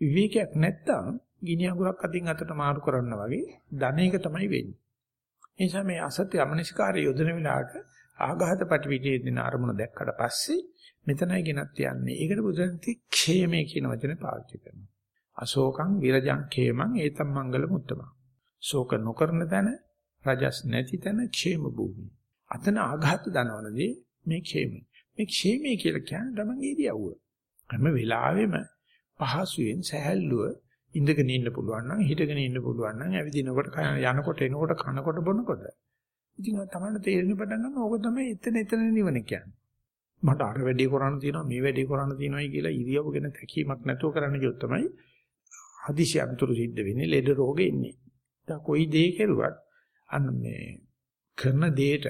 විවේකයක් නැත්තම් ගිනි අඟුරක් අතින් අතට මාරු කරන්න වගේ ධන එක තමයි වෙන්නේ. ඒ නිසා මේ අසත්‍ය අමනසිකාරය යොදන වෙලාවට ආඝාත පිටිවිදේ දෙන අරමුණ දැක්කට පස්සේ මෙතනයි ගෙනත් යන්නේ. ඒකට බුදුන්ති ඛේමේ කියන වචනේ පාවිච්චි කරනවා. අශෝකං විරජං ඛේමං ඒතම් මංගල මුත්තම. ශෝක නොකරන තැන රජස් නැති තැන ඛේම භූමිය. අතන ආඝාත දනවලදී මේ ඛේමේ මේ ക്ഷേමය කියලා කියන්නේ තමන්ගේ ඉරියව්ව. හැම වෙලාවෙම පහසුවෙන් සහැල්ලුව ඉඳගෙන ඉන්න පුළුවන් නම් හිටගෙන ඉන්න පුළුවන් නම් ඇවිදිනකොට යනකොට එනකොට කනකොට බොනකොට ඉතින් තමයි තේරෙන්න පටන් ගන්න ඕක තමයි එතන එතන නිවන කියන්නේ. මට අර වැඩේ කරන්න තියෙනවා මේ වැඩේ කරන්න තියෙනවායි කියලා ඉරියව්ව ගැන තැකීමක් නැතුව කරන්න ගියොත් තමයි හදිසි අන්තර සිද්ධ වෙන්නේ ලෙඩ රෝගෙ ඉන්නේ. දැන් කොයි දේ කෙරුවත් අන්න මේ කරන දෙයට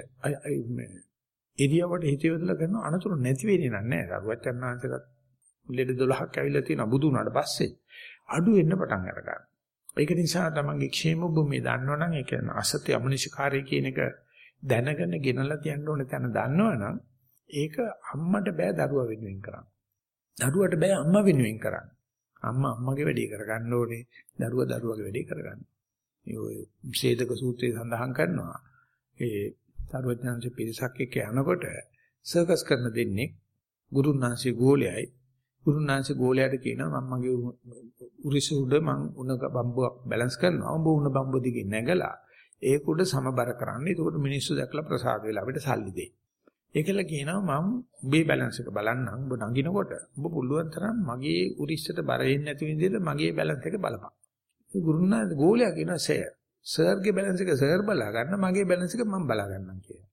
ඉරියවට හිත යොදලා කරන අනතුරු නැති වෙන්නේ නැහැ. දරුවචන් ආංශකත් ලෙඩ 12ක් ඇවිල්ලා තියෙනවා බුදු වුණාට පස්සේ අඩු වෙන්න පටන් අරගන්නවා. ඒක නිසා තමන්ගේ ക്ഷേම භූමිය දන්නවනම් ඒ කියන්නේ අසත්‍ය අමනිෂකාරය කියන එක දැනගෙන ගෙනලා තියන්න ඕනේ තැන දන්නවනම් ඒක අම්මට බෑ දරුවා වෙනුවෙන් කරන්න. දරුවට බෑ අම්මා වෙනුවෙන් කරන්න. අම්මා අම්මගේ වැඩේ කරගන්න ඕනේ. දරුවා දරුවගේ වැඩේ කරගන්න. මේ ඔය ඡේදක සූත්‍රයේ සඳහන් කරනවා. ඒ සර්වඥාන්සේ පිරිසක් එක්ක යනකොට සර්කස් කරන දෙන්නේ ගුරුනාංශේ ගෝලයයි ගුරුනාංශේ ගෝලයට කියනවා මම මගේ උරිස උඩ මං උණ බම්බුවක් බැලන්ස් කරනවා උඹ උණ බම්බුව දිගේ නැගලා ඒක උඩ සමබර කරන්න. ඒකට මිනිස්සු දැකලා ප්‍රසාද වෙලා අපිට සල්ලි දෙයි. ඒකල කියනවා මම උඹේ බැලන්ස් එක බලන්නම් උඹ නගිනකොට උඹ පුළුවන් තරම් මගේ උරිස්සට බර වෙන්නේ නැති විදිහට මගේ බැලන්ස් එක බලපන්. ගුරුනාංශ ගෝලයා කියනවා සර් සර්ගේ බැලන්ස් එක සර් බලා ගන්න මගේ බැලන්ස් එක මම බලා ගන්නම් කියලා.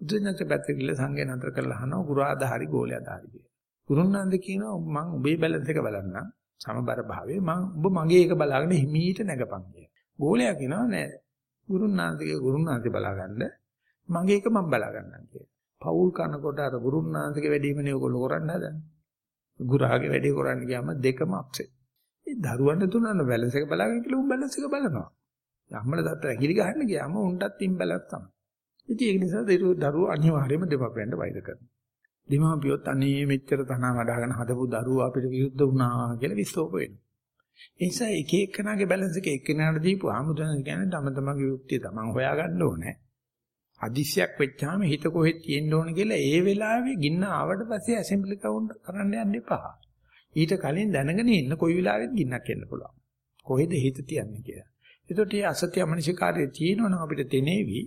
බුදුන්වහන්සේ පැත්තකින් සංඝයා නතර කරලා අහනවා ගුරාදාහරි ගෝලයාදාහරි කියලා. ගුරුනාන්ද කියනවා මම ඔබේ බැලන්ස් එක බලන්නම් සමබර භාවයේ මම ඔබ මගේ එක බලාගෙන හිමීට නැගපන් කියලා. ගෝලයා කියනවා නෑ ගුරුනාන්දගේ ගුරුනාන්දේ බලා ගන්න මගේ එක මම බලා ගන්නම් කියලා. පෞල් කනකොට අර ගුරුනාන්දගේ වැඩිමනේ ඔයගොල්ලෝ කරන්න හදන්නේ. ගුරාගේ වැඩේ කරන්න ගියාම දෙකම අප්සෙට්. ඒ දරුවන්ට තුනන බැලන්ස් එක බලාගෙන කියලා උන් බැලන්ස් එක බලනවා. අම්මලා තාත්තා ඇඟිලි ගහන්න ගියාම උන්ටත් ඉම්බැලන්ස් තමයි. ඉතින් ඒක නිසා දරුවෝ අනිවාර්යයෙන්ම දෙමාපියන්ට වෛර කරනවා. දෙමාපියොත් අනේ මෙච්චර තනවා වඩාගෙන හදපු දරුවෝ අපිට විරුද්ධ වුණා කියලා විශ්වාස වෙනවා. ඒ නිසා එක එක්කෙනාගේ බැලන්ස් එක එක්කෙනාට දීපුවාම බුදුන් කියන්නේ තම තමන්ගේ යුක්තිය තමන් හොයාගන්න ඕනේ. අදිශයක් වෙච්චාම හිත කොහෙද තියෙන්න ඕන කියලා ඒ වෙලාවේ ගින්න ආවට පස්සේ ඇසෙම්බලි කවුන්ට් කරන්න යන්න එපා. ඊට කලින් දැනගෙන ඉන්න කොයි වෙලාවෙත් ගින්නක් එන්න පුළුවන්. කොහෙද හිත තියන්නේ කියලා. ඒකට මේ අසත්‍ය මනසිකාරයේ තියෙනවනම් අපිට තෙනේවි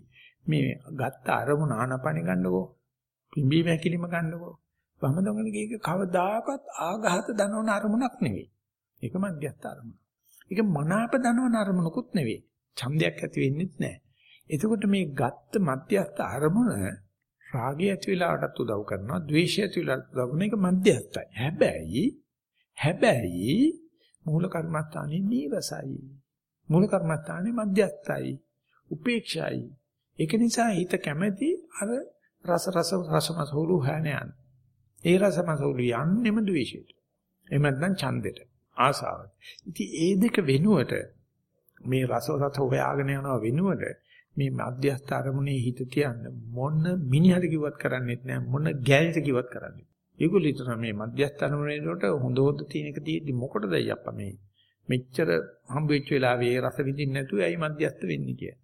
මේ ගත්ත අරමුණ ආනපන ගන්නකෝ. පිම්බීම හැකිලිම ගන්නකෝ. වම දඟලගේ එක කවදාකවත් ආඝාත දනවන අරමුණක් නෙවෙයි. ඒක මධ්‍යස්ථ අරමුණ. ඒක මනාප දනවන අරමුණකුත් නෙවෙයි. ඡන්දයක් ඇති වෙන්නේත් නැහැ. එතකොට මේ ගත්ත මධ්‍යස්ථ අරමුණ රාගය ඇති වෙලාවටත් උදව් කරනවා, ද්වේෂය ඇති වෙලාවට උදව් කරන එක මධ්‍යස්ථයි. හැබැයි හැබැයි මූල කර්මස්ථානේ නීරසයි. මූල කර්මස්ථානේ මධ්‍යස්ථයි. උපේක්ෂයි. ඒක නිසා හිත කැමැති අර රස රස රසමසෝලු හැනයන්. ඒ රසමසෝලු යන්නෙම ද්වේෂයට. එහෙම නැත්නම් ඡන්දෙට, ආසාවට. ඉතින් ඒ දෙක වෙනුවට මේ රස රස හොයාගෙන යනවා වෙනුවට මේ මධ්‍යස්ථ අරමුණේ හිත තියන්න මොන මිනිහට කිව්වත් කරන්නේත් නැහැ මොන ගෑනිට කිව්වත් කරන්නේ. ඒගොල්ලෝ හිතන මේ මධ්‍යස්ථ අරමුණේට හොඳ හොඳ තියෙන එක තියෙද්දි මොකටද අයියප්පා මේ මෙච්චර හම්බ වෙච්ච වෙලාවේ ඒ රස විඳින්න නැතුව ඇයි මධ්‍යස්ථ වෙන්නේ කියලා.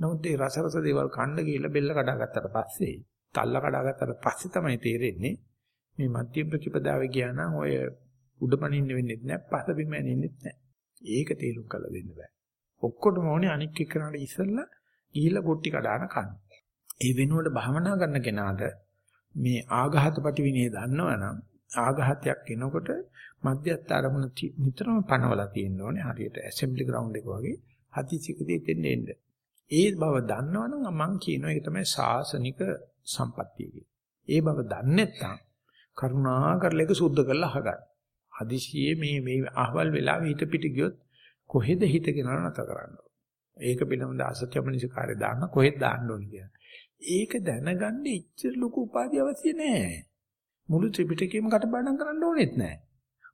නමුත් ඒ රස රස දේවල් කන්න ගිහලා බෙල්ල කඩාගත්තට පස්සේ, තල්ල කඩාගත්තට පස්සේ තමයි තේරෙන්නේ මේ මධ්‍යම ප්‍රතිපදාවේ ගියා නම් ඔය උඩපණින්න වෙන්නේ නැහැ, පස බිම ඇනින්නෙත් නැහැ. ඒක තේරුම් කරලා දෙන්න බෑ. ඔක්කොටම ඕනේ අනික් එක්කනට ඉස්සෙල්ලා ගිහිල්ලා කොට්ටි කඩාන කන්න. ඒ වෙනුවට භවනා කරන කෙනාට මේ ආඝාත ප්‍රතිවිනේ දන්නවනම් ආඝාතයක් එනකොට මධ්‍යස්ථ අරමුණ නිතරම පනවලා තියෙන්න ඕනේ හරියට ඇසෙම්බලි ග්‍රවුන්ඩ් එක වගේ හදිසියකදී එතෙන් එන්න. ඒ බව දන්නවනම් මම කියනවා ඒක තමයි සාසනික සම්පත්තිය කියලා. ඒ බව දන්නේ නැත්නම් කරුණා කරලා ඒක සුද්ධ කරලා අහගන්න. හදිසියේ මේ මේ අහවල් වෙලාවෙ හිත පිට ගියොත් කොහෙද හිතගෙන නැත කරන්න. ඒක පිළිබඳ අසත්‍යමනිසකාරය දාන්න කොහෙද දාන්න ඕනේ කියලා. ඒක දැනගන්න ඉච්චර ලොකු උපාධිය අවශ්‍ය නැහැ. මුළු ත්‍රිපිටකයම කටපාඩම් කරන්න ඕනෙත් නැහැ.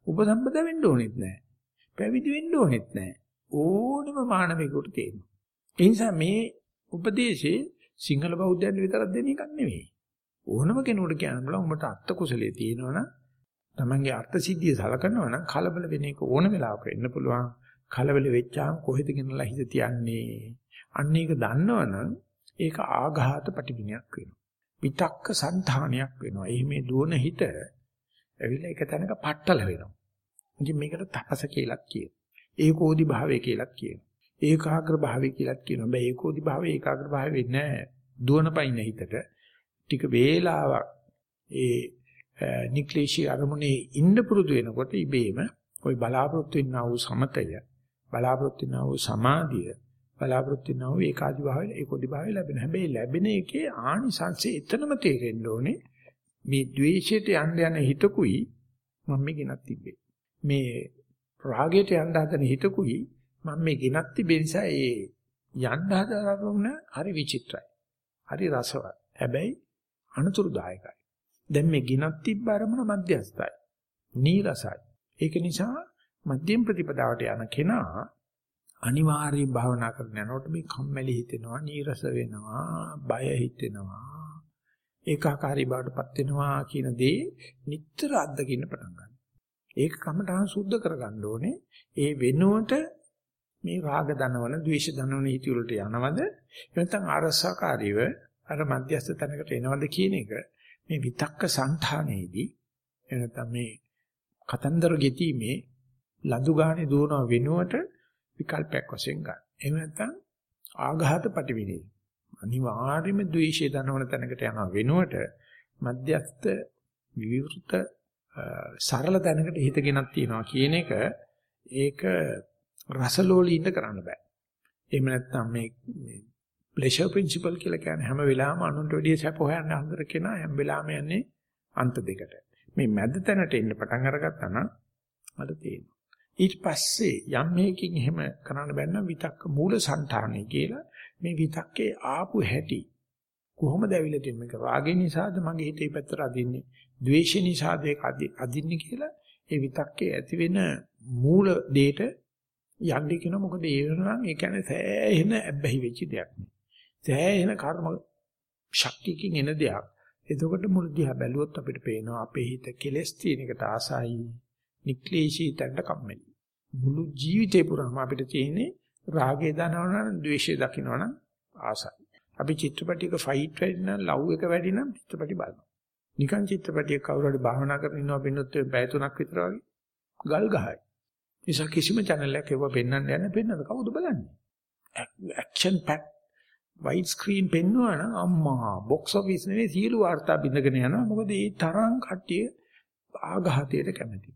උපසම්පදා වෙන්න ඕනෙත් නැහැ. පැවිදි වෙන්න ඕනෙත් නැහැ. ඕනම මානවිකයෙකුට තේරෙනවා. ඒ නිසා මේ උපදේශේ සිංහල බෞද්ධයන් විතරක් දෙන එකක් නෙවෙයි. ඕනම කෙනෙකුට කියන්න බල උඹට අත්ත කුසලයේ තියෙනවනම් තමන්ගේ අර්ථ සිද්ධිය සලකනවා නම් කලබල වෙන එක ඕන වෙලාවක වෙන්න පුළුවන්. කලබල වෙච්චාම කොහෙද ගෙනලා හිත තියන්නේ? අන්න ඒක දන්නවනම් ඒක ආඝාත ප්‍රතිවිනයක් වෙනවා. විතක්ක సంతානයක් වෙනවා. එහි මේ දුවන හිත ඇවිල්ලා එක තැනක පట్టල වෙනවා. ඉතින් මේකට තපස කියලාත් කියනවා. ඒකෝදි භාවය කියලාත් කියනවා. ඒකාග්‍ර භාවය කියලාත් කියනවා. බෑ ඒකෝදි භාවය ඒකාග්‍ර භාවය වෙන්නේ නැහැ. දුවන පයින් හිතට ටික වේලාවක් ඒ නික්ලේශී අරමුණේ ඉන්න පුරුදු වෙනකොට ඉබේම ওই බලාපොරොත්තු වෙනා වූ සමතය බලාපොරොත්තු වෙනා වූ සමාධිය බලාපොරොත්තු වෙනා වූ ඒකාදි භාවය ඒකෝදි භාවය ලැබෙන. හැබැයි ලැබෙන එකේ ආනිසංසය එතනම තේරෙන්න ඕනේ. මේ ද්වේෂයට යන්න යන හිතකුයි මම මේ ගෙනත් තිබ්බේ. මේ රාගයට යන්න හදන හිතකුයි මම මේ ගෙනත් තිබෙන නිසා ඒ යන්න හදන හරි විචිත්‍රයි. හරි රසවත්. හැබැයි අනතුරුදායකයි. දැන් මේ ගෙනත් තිබ්බ අරමුණ මධ්‍යස්ථයි. නීරසයි. ඒක නිසා මධ්‍යම ප්‍රතිපදාවට යන කෙනා අනිවාර්යයෙන් භාවනා කරන යනකොට මේ කම්මැලි හිතෙනවා, නීරස වෙනවා, බය හිතෙනවා, ඒකාකාරී බවටපත් වෙනවා කියන දේ නිතර අත්දකින්න පටන් ගන්නවා. ඒක කමටහන් සුද්ධ කරගන්න ඕනේ. ඒ වෙනුවට මේ රාග දනවන, ද්වේෂ දනවන හිති වලට යනවද? නැත්නම් අරසකාරීව අර මධ්‍යස්ථ තැනකට එනවද කියන එක මේ විතක්ක සංධානයේදී එනතම මේ කතන්දර ගෙතීමේ ලදු ගානේ දුවන වෙනුවට විකල්පයක් වශයෙන් ගන්න. එහෙම නැත්නම් ආඝාත පටිවිනේ. අනිවාර්යයෙන්ම ද්වේෂය දනවන තැනකට යන වෙනුවට මධ්‍යස්ත විවෘත සරල තැනකට හිතගෙනක් තියනවා කියන එක ඒක රසලෝලීන්ද කරන්න බෑ. එහෙම නැත්නම් මේ මේ ප්ලෙෂර් ප්‍රින්සිපල් කියලා කියන්නේ හැම වෙලාවෙම අනුන්ට වැඩිය සැප හොයන්න හඳර කෙනා හැම වෙලාවෙම යන්නේ අන්ත දෙකට. මේ මැද තැනට එන්න පටන් අරගත්තා නම් මට තේරෙනවා. ඊට පස්සේ යම් මේකින් එහෙම කරන්න බැන්න විතක්ක මූල సంతානෙ කියලා මේ විතක්කේ ආපු හැටි කොහොමද ඇවිල්ලා තියෙන්නේ? මේක රාගේ නිසාද? මගේ හිතේ පැත්තට අදින්නේ. ද්වේෂ නිසාද? ඒක අදින්නේ කියලා ඒ විතක්කේ ඇති වෙන මූල දෙයට යන්නේ කියන මොකද? ඒ වෙනනම් ඒ කියන්නේ සෑහෙන ඇබ්බැහි වෙච්ච දෙයක් නේ. සෑහෙන කර්ම ශක්තියකින් එන දෙයක්. එතකොට මුල දිහා බැලුවොත් අපිට පේනවා අපේ හිත කෙලස් තියෙන එකට ආසයි. නික්ලේශී තැනට කම්මැලි. මුළු ජීවිතේ පුරාම අපිට තියෙන්නේ රාගය දනවනම් ද්වේෂය දකින්නවනම් ආසයි. අපි චිත්‍රපටියක ෆයිට් වැඩි නම් ලව් එක වැඩි නම් චිත්‍රපටි බලනවා. නිකන් චිත්‍රපටියක කවුරු හරි භාවනා කරගෙන ඉන්නවා පින්නොත් පැය තුනක් විතර වගේ ගල් ගහයි. නිසා කිසිම channel එකක් ඒව පෙන්වන්න යන්නේ පෙන්වන්න කවුද බලන්නේ? ඇක්ෂන් පැක් වයිඩ් ස්ක්‍රීන් පෙන්වනවා නම් අම්මා බොක්ස් ඔෆිස් නෙවෙයි සියලු වාර්තා බින්දගෙන යනවා. මොකද ඒ තරම් කට්ටිය ආඝාතයට කැමති.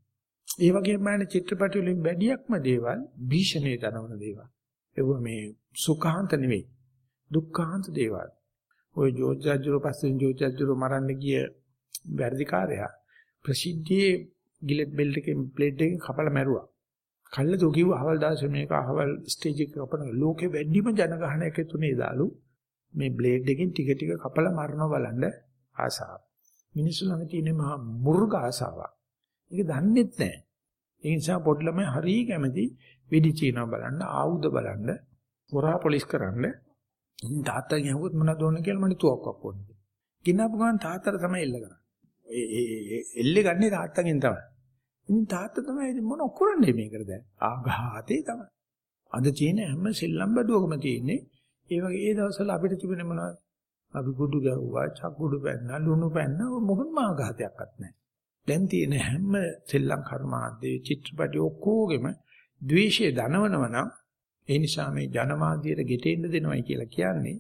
ඒ වගේම මම චිත්‍රපට වලින් වැඩියක්ම දේවල් භීෂණේ දනවන දේවල්. ඒව මේ සුඛාන්ත නෙවෙයි. දුක්ඛාන්ත දේවල්. ওই ජෝර්ජ් රජුගේ පස්සේ ජෝර්ජ් රජුව මරන්න ගිය වැඩිකාරයා ප්‍රසිද්ධියේ ගිලට් බෙල්ට් එකෙන් ප්ලේට් එකෙන් කපලා මැරුවා. කල්ලතු කිව්ව අහවල් දාසේ මේක අහවල් ස්ටේජ් එක කපන ලෝකේ වැඩිම ජනගහනයක තුනේ දාලු මේ බ්ලේඩ් එකෙන් ටික ටික කපලා මරනවා බලන්න ආසාව. මිනිස්සු ළඟ තියෙන මහා මුර්ග ආසාවක්. ඒක දන්නේත් නැහැ. ඒ නිසා පොඩි ළමයි හරිය කැමති වෙඩි චීනා බලන්න, ආයුධ බලන්න, හොරා පොලිස් කරන්න. ඉතින් තාත්තා කියවුවොත් මොනවද ඕන කියලා මට තුවක්වක් ඕනේ. ගිනපු ගමන් තාත්තට තමයි එල්ල කරන්නේ. ඒ එල්ලේ ගන්නේ තාත්තගෙන් තමයි. ඉතින් තාත්තා තමයි මොන කරන්නේ මේකට දැන්? ආඝාතේ තමයි. අද තියෙන හැම සෙල්ලම් බඩුවකම තියෙන්නේ ඒ වගේ ඒ දවස්වල අපිට තිබුණේ මොනවද? අපි කුඩු ගැව්වා, චක්කුඩු පැන්නා, ලුණු පැන්නා මොකක්ම ආඝාතයක්වත් නැහැ. දැන් තියෙන හැම සෙල්ලම් කර්මාද්දේ චිත්‍රපටි ඔක්කොගෙම ද්වේෂය දනවනව නම් ඒ නිසා මේ ජනමාධ්‍යයට ගෙටෙන්න දෙනවයි කියලා කියන්නේ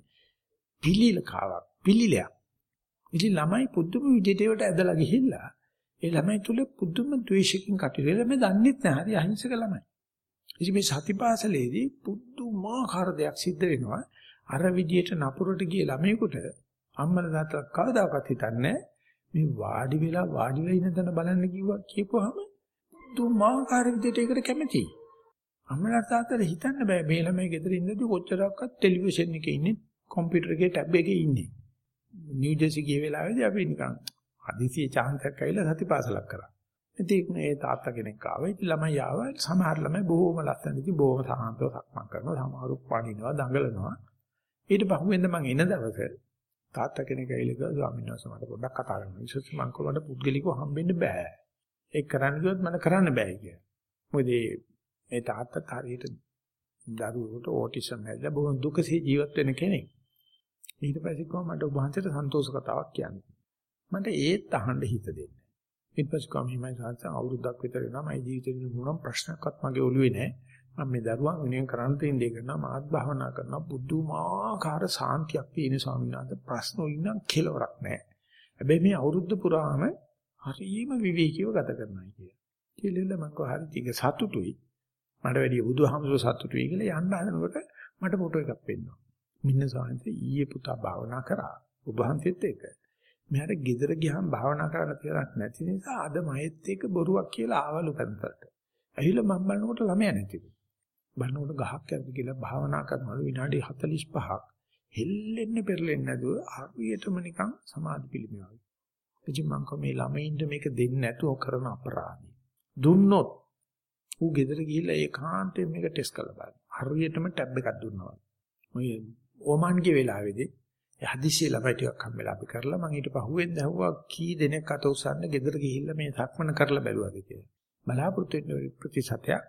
පිළිලකාවක්, පිළිලයක්. ඉතින් ළමයි පුදුම විදිහට ඒවට ඇදලා ගිහිල්ලා ඒ ළමයි තුල පුදුම ද්වේෂකින් කටයුතු කරලා මේ දන්නෙත් නැහැ. හරි අහිංසක ළමයි. ඉතින් මේ සතිපාසලේදී පුදුමාකාර දෙයක් සිද්ධ වෙනවා. අර විදියට නපුරට ගිය ළමයෙකුට අම්මලා තාත්තා කවදාකවත් හිතන්නේ මේ වාඩි වෙලා වාඩි වෙලා ඉන්න තැන බලන්න කිව්වා කියපුවාම පුදුමාකාර විදියට ඒකට කැමතියි. අම්මලා තාත්තලා හිතන්න බෑ මේ ළමයි ගෙදර ඉඳදී කොච්චරක්වත් ටෙලිවිෂන් එකේ ඉන්නේ කම්පියුටර් එකේ ටැබ් එකේ ඉන්නේ. නිව් ජර්සි ගිය වෙලාවේදී අපි නිකන් හදිසියෙ chance එකක් ඇවිල්ලා සතිපාසලක් කරා. ඉතින් ඒ තාත්තා කෙනෙක් ආවා. ඉතින් ළමයි ආවා. සමහර ළමයි බොහොම ලස්සන ඉතින් බොහොම සාන්තව සක්මන් කරනවා. සමහරු පණිනවා, දඟලනවා. ඊට පහුවෙන්ද මම එන දවසේ තාත්තා කෙනෙක් ඇවිල්ලා ගියා ස්වාමීන් වහන්සේ මට පොඩ්ඩක් කතා කරන්න. විශේෂ මං කොහොමද පුද්ගලිකව හම්බෙන්න බෑ. ඒක කරන්න කිව්වොත් මට කරන්න බෑ කියලා. මොකද මේ තාත්තත් හරියට දරුවෙකුට ඕටිසම් හැදලා බොහොම දුකසේ ජීවත් වෙන කෙනෙක්. ඊට පස්සේ කොහොමද මට ඔබ වහන්සේට සන්තෝෂ කතාවක් කියන්නේ. මට ඒත් අහන්න හිත දෙන්නේ. ඊට පස්සේ කොහොම හිමයි සාංශ අවුරුද්දක් විතර වෙනවා මගේ ජීවිතේ මොනම් ප්‍රශ්නයක්වත් මගේ ඔළුවේ නැහැ. මම මේ දරුවන් වෙනුවෙන් කරන්න තියෙන දේ කරනවා මාත් භාවනා කරනවා බුදුමාකාර සාන්තියක් තියෙන ස්වාමීන් වහන්සේ ප්‍රශ්න වලින් කෙලවරක් නැහැ. හැබැයි මේ අවුරුද්ද පුරාම හරිම විවේකීව ගත කරනවා කිය. කියලා මම කව හරි ටික සතුටුයි. මට වැඩි බුදුහාමුදුර සතුටුයි කියලා යන්න හදනකොට මට ෆොටෝ එකක් පෙන්නවා. මින්න සාන්ති ඊයේ පුතා භාවනා කරා. ඔබ වහන්සේත් ඒක. මෙයාට ගෙදර ගියාම භාවනා කරන්න තියලක් නැති නිසා අද මහෙත් එක බොරුවක් කියලා ආවලු පැත්තට. ඇහිලා මම බලනකොට ළමයා නැතිලු. බලනකොට ගහක් ඇද්ද කියලා භාවනා කරනවලු විනාඩි 45ක් හෙල්ලෙන්න පෙරලෙන්නේ නැතුව හරියටම නිකන් සමාධි පිළිමය වගේ. එදින් මං කො මේ ළමයින්ට මේක දෙන්නේ නැතුව කරන අපරාධي. දුන්නොත් ඌ ගෙදර ගිහිල්ලා ඒකාන්තයෙන් මේක ටෙස්ට් කරලා බලන්න. හරියටම ටැබ් එකක් දුන්නා වගේ. ඔය ඕමන්ගේ වෙලාවේදී හදිසියෙ ළමයි ටිකක් හම්බෙලා අපි කරලා මම ඊට පහුවෙන් දැහුවා කී දෙනෙක් අත උස්සන්න ගෙදර ගිහිල්ලා මේ සක්මන කරලා බැලුවාද කියලා. බලාපොරොත්තු වෙන ප්‍රතිශතයක්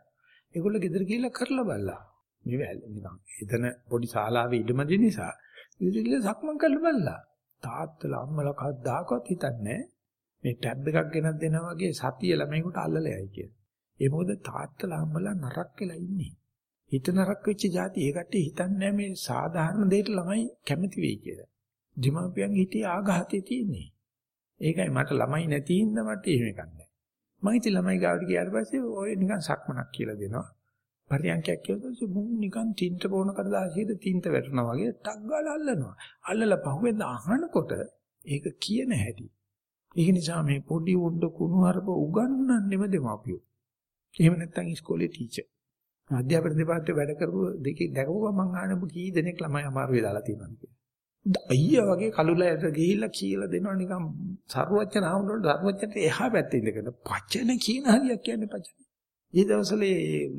ඒගොල්ලෝ ගෙදර ගිහිල්ලා කරලා බලලා. මේ නිකන් එතන පොඩි ශාලාවේ ඉඩමදි නිසා ගෙදර ගිහිල්ලා සක්මන් කරලා බලලා. තාත්තලා අම්මලා කවදාකවත් හිතන්නේ මේ ටැබ් එකක් ගෙනත් දෙනා වගේ සතිය ළමයිකට අල්ලලා යයි කියලා. ඒ මොකද තාත්තලා අම්මලා නරක් වෙලා ඉන්නේ. හිත නරක වෙච්ච જાති ඒ කට්ටිය හිතන්නේ මේ සාධාරණ දෙයට ළමයි කැමති වෙයි කියලා. දීමාපියන්ගේ හිතේ ආඝාතය තියෙන්නේ. ඒකයි මට ළමයි නැති හින්දා මට එහෙම එකක් නැහැ. මම ඉතින් ළමයි ගාවට ගියාට පස්සේ ඔය නිකන් සක්මනක් කියලා දෙනවා. පරියන්කයක් කියනකොට මුන් නිකන් තින්ත පොණ කඩදාසියද තින්ත වැටෙනවා වගේ ටක් ගාලා අල්ලනවා. අල්ලලා පහුවෙන්ද අහනකොට ඒක කියන හැටි. ඒක නිසා මේ පොඩි උණ්ඩ කුණු හරප උගන්වන්නෙම දෙමාපියෝ. එහෙම නැත්නම් ඉස්කෝලේ ටීචර්. අධ්‍යාපන දෙපාර්තමේන්තුවේ වැඩ කරපු දෙකේ දැකපුවා මං ආනපු කී දෙනෙක් ළමයි අමාරුවේ දාලා තියෙනවා කියලා. අයියා වගේ කලුලයට ගිහිල්ලා කියලා දෙනවා නිකන් සරුවච්චන ආමුණුට සරුවච්චට එහා පැත්තේ ඉඳගෙන පචන කියන හරියක් කියන්නේ පචන. ඒ දවස්වල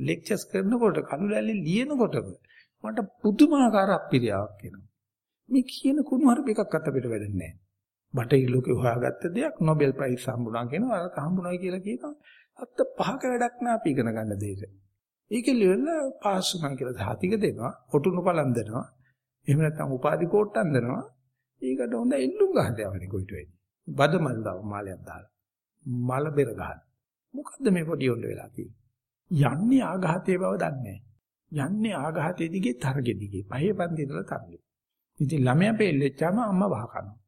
ලෙක්චර්ස් කරනකොට කලුලැලි ලියනකොටම මට පුදුමාකාර අපිරියාවක් එනවා. මේ කියන කුණු හරි එකක් අත පිට වැඩන්නේ නැහැ. බටහිර ලෝකේ හොයාගත්ත දෙයක් Nobel Prize හම්බුණා කියනවා අර හම්බුණා කියලා කියනවා. අත්ත පහක වැඩක් නෑ අපි ඉගෙන ගන්න දෙයට. ඒකෙ ලියලා පාස් වුණා කියලා සාතික දෙනවා, ඔටුනු පලන් දෙනවා. එහෙම නැත්නම් උපාධි කෝට්ටම් දෙනවා. ඒකට හොඳ එල්ලුම් ගහන්න යවන්නේ කොයිට වෙන්නේ. බද මල් දාව මාලයක් දාලා. මල බෙර ගන්න. මොකද්ද මේ පොඩි උණ්ඩ වෙලා තියෙන්නේ? යන්නේ ආඝාතයේ බව දන්නේ යන්නේ ආඝාතයේ දිගේ තරගෙ දිගේ. පහේ පන්ති ඉඳලා තරගෙ. ඉතින් ළමයා පෙල්ලෙච්චාම අම්මා වහ කරනවා.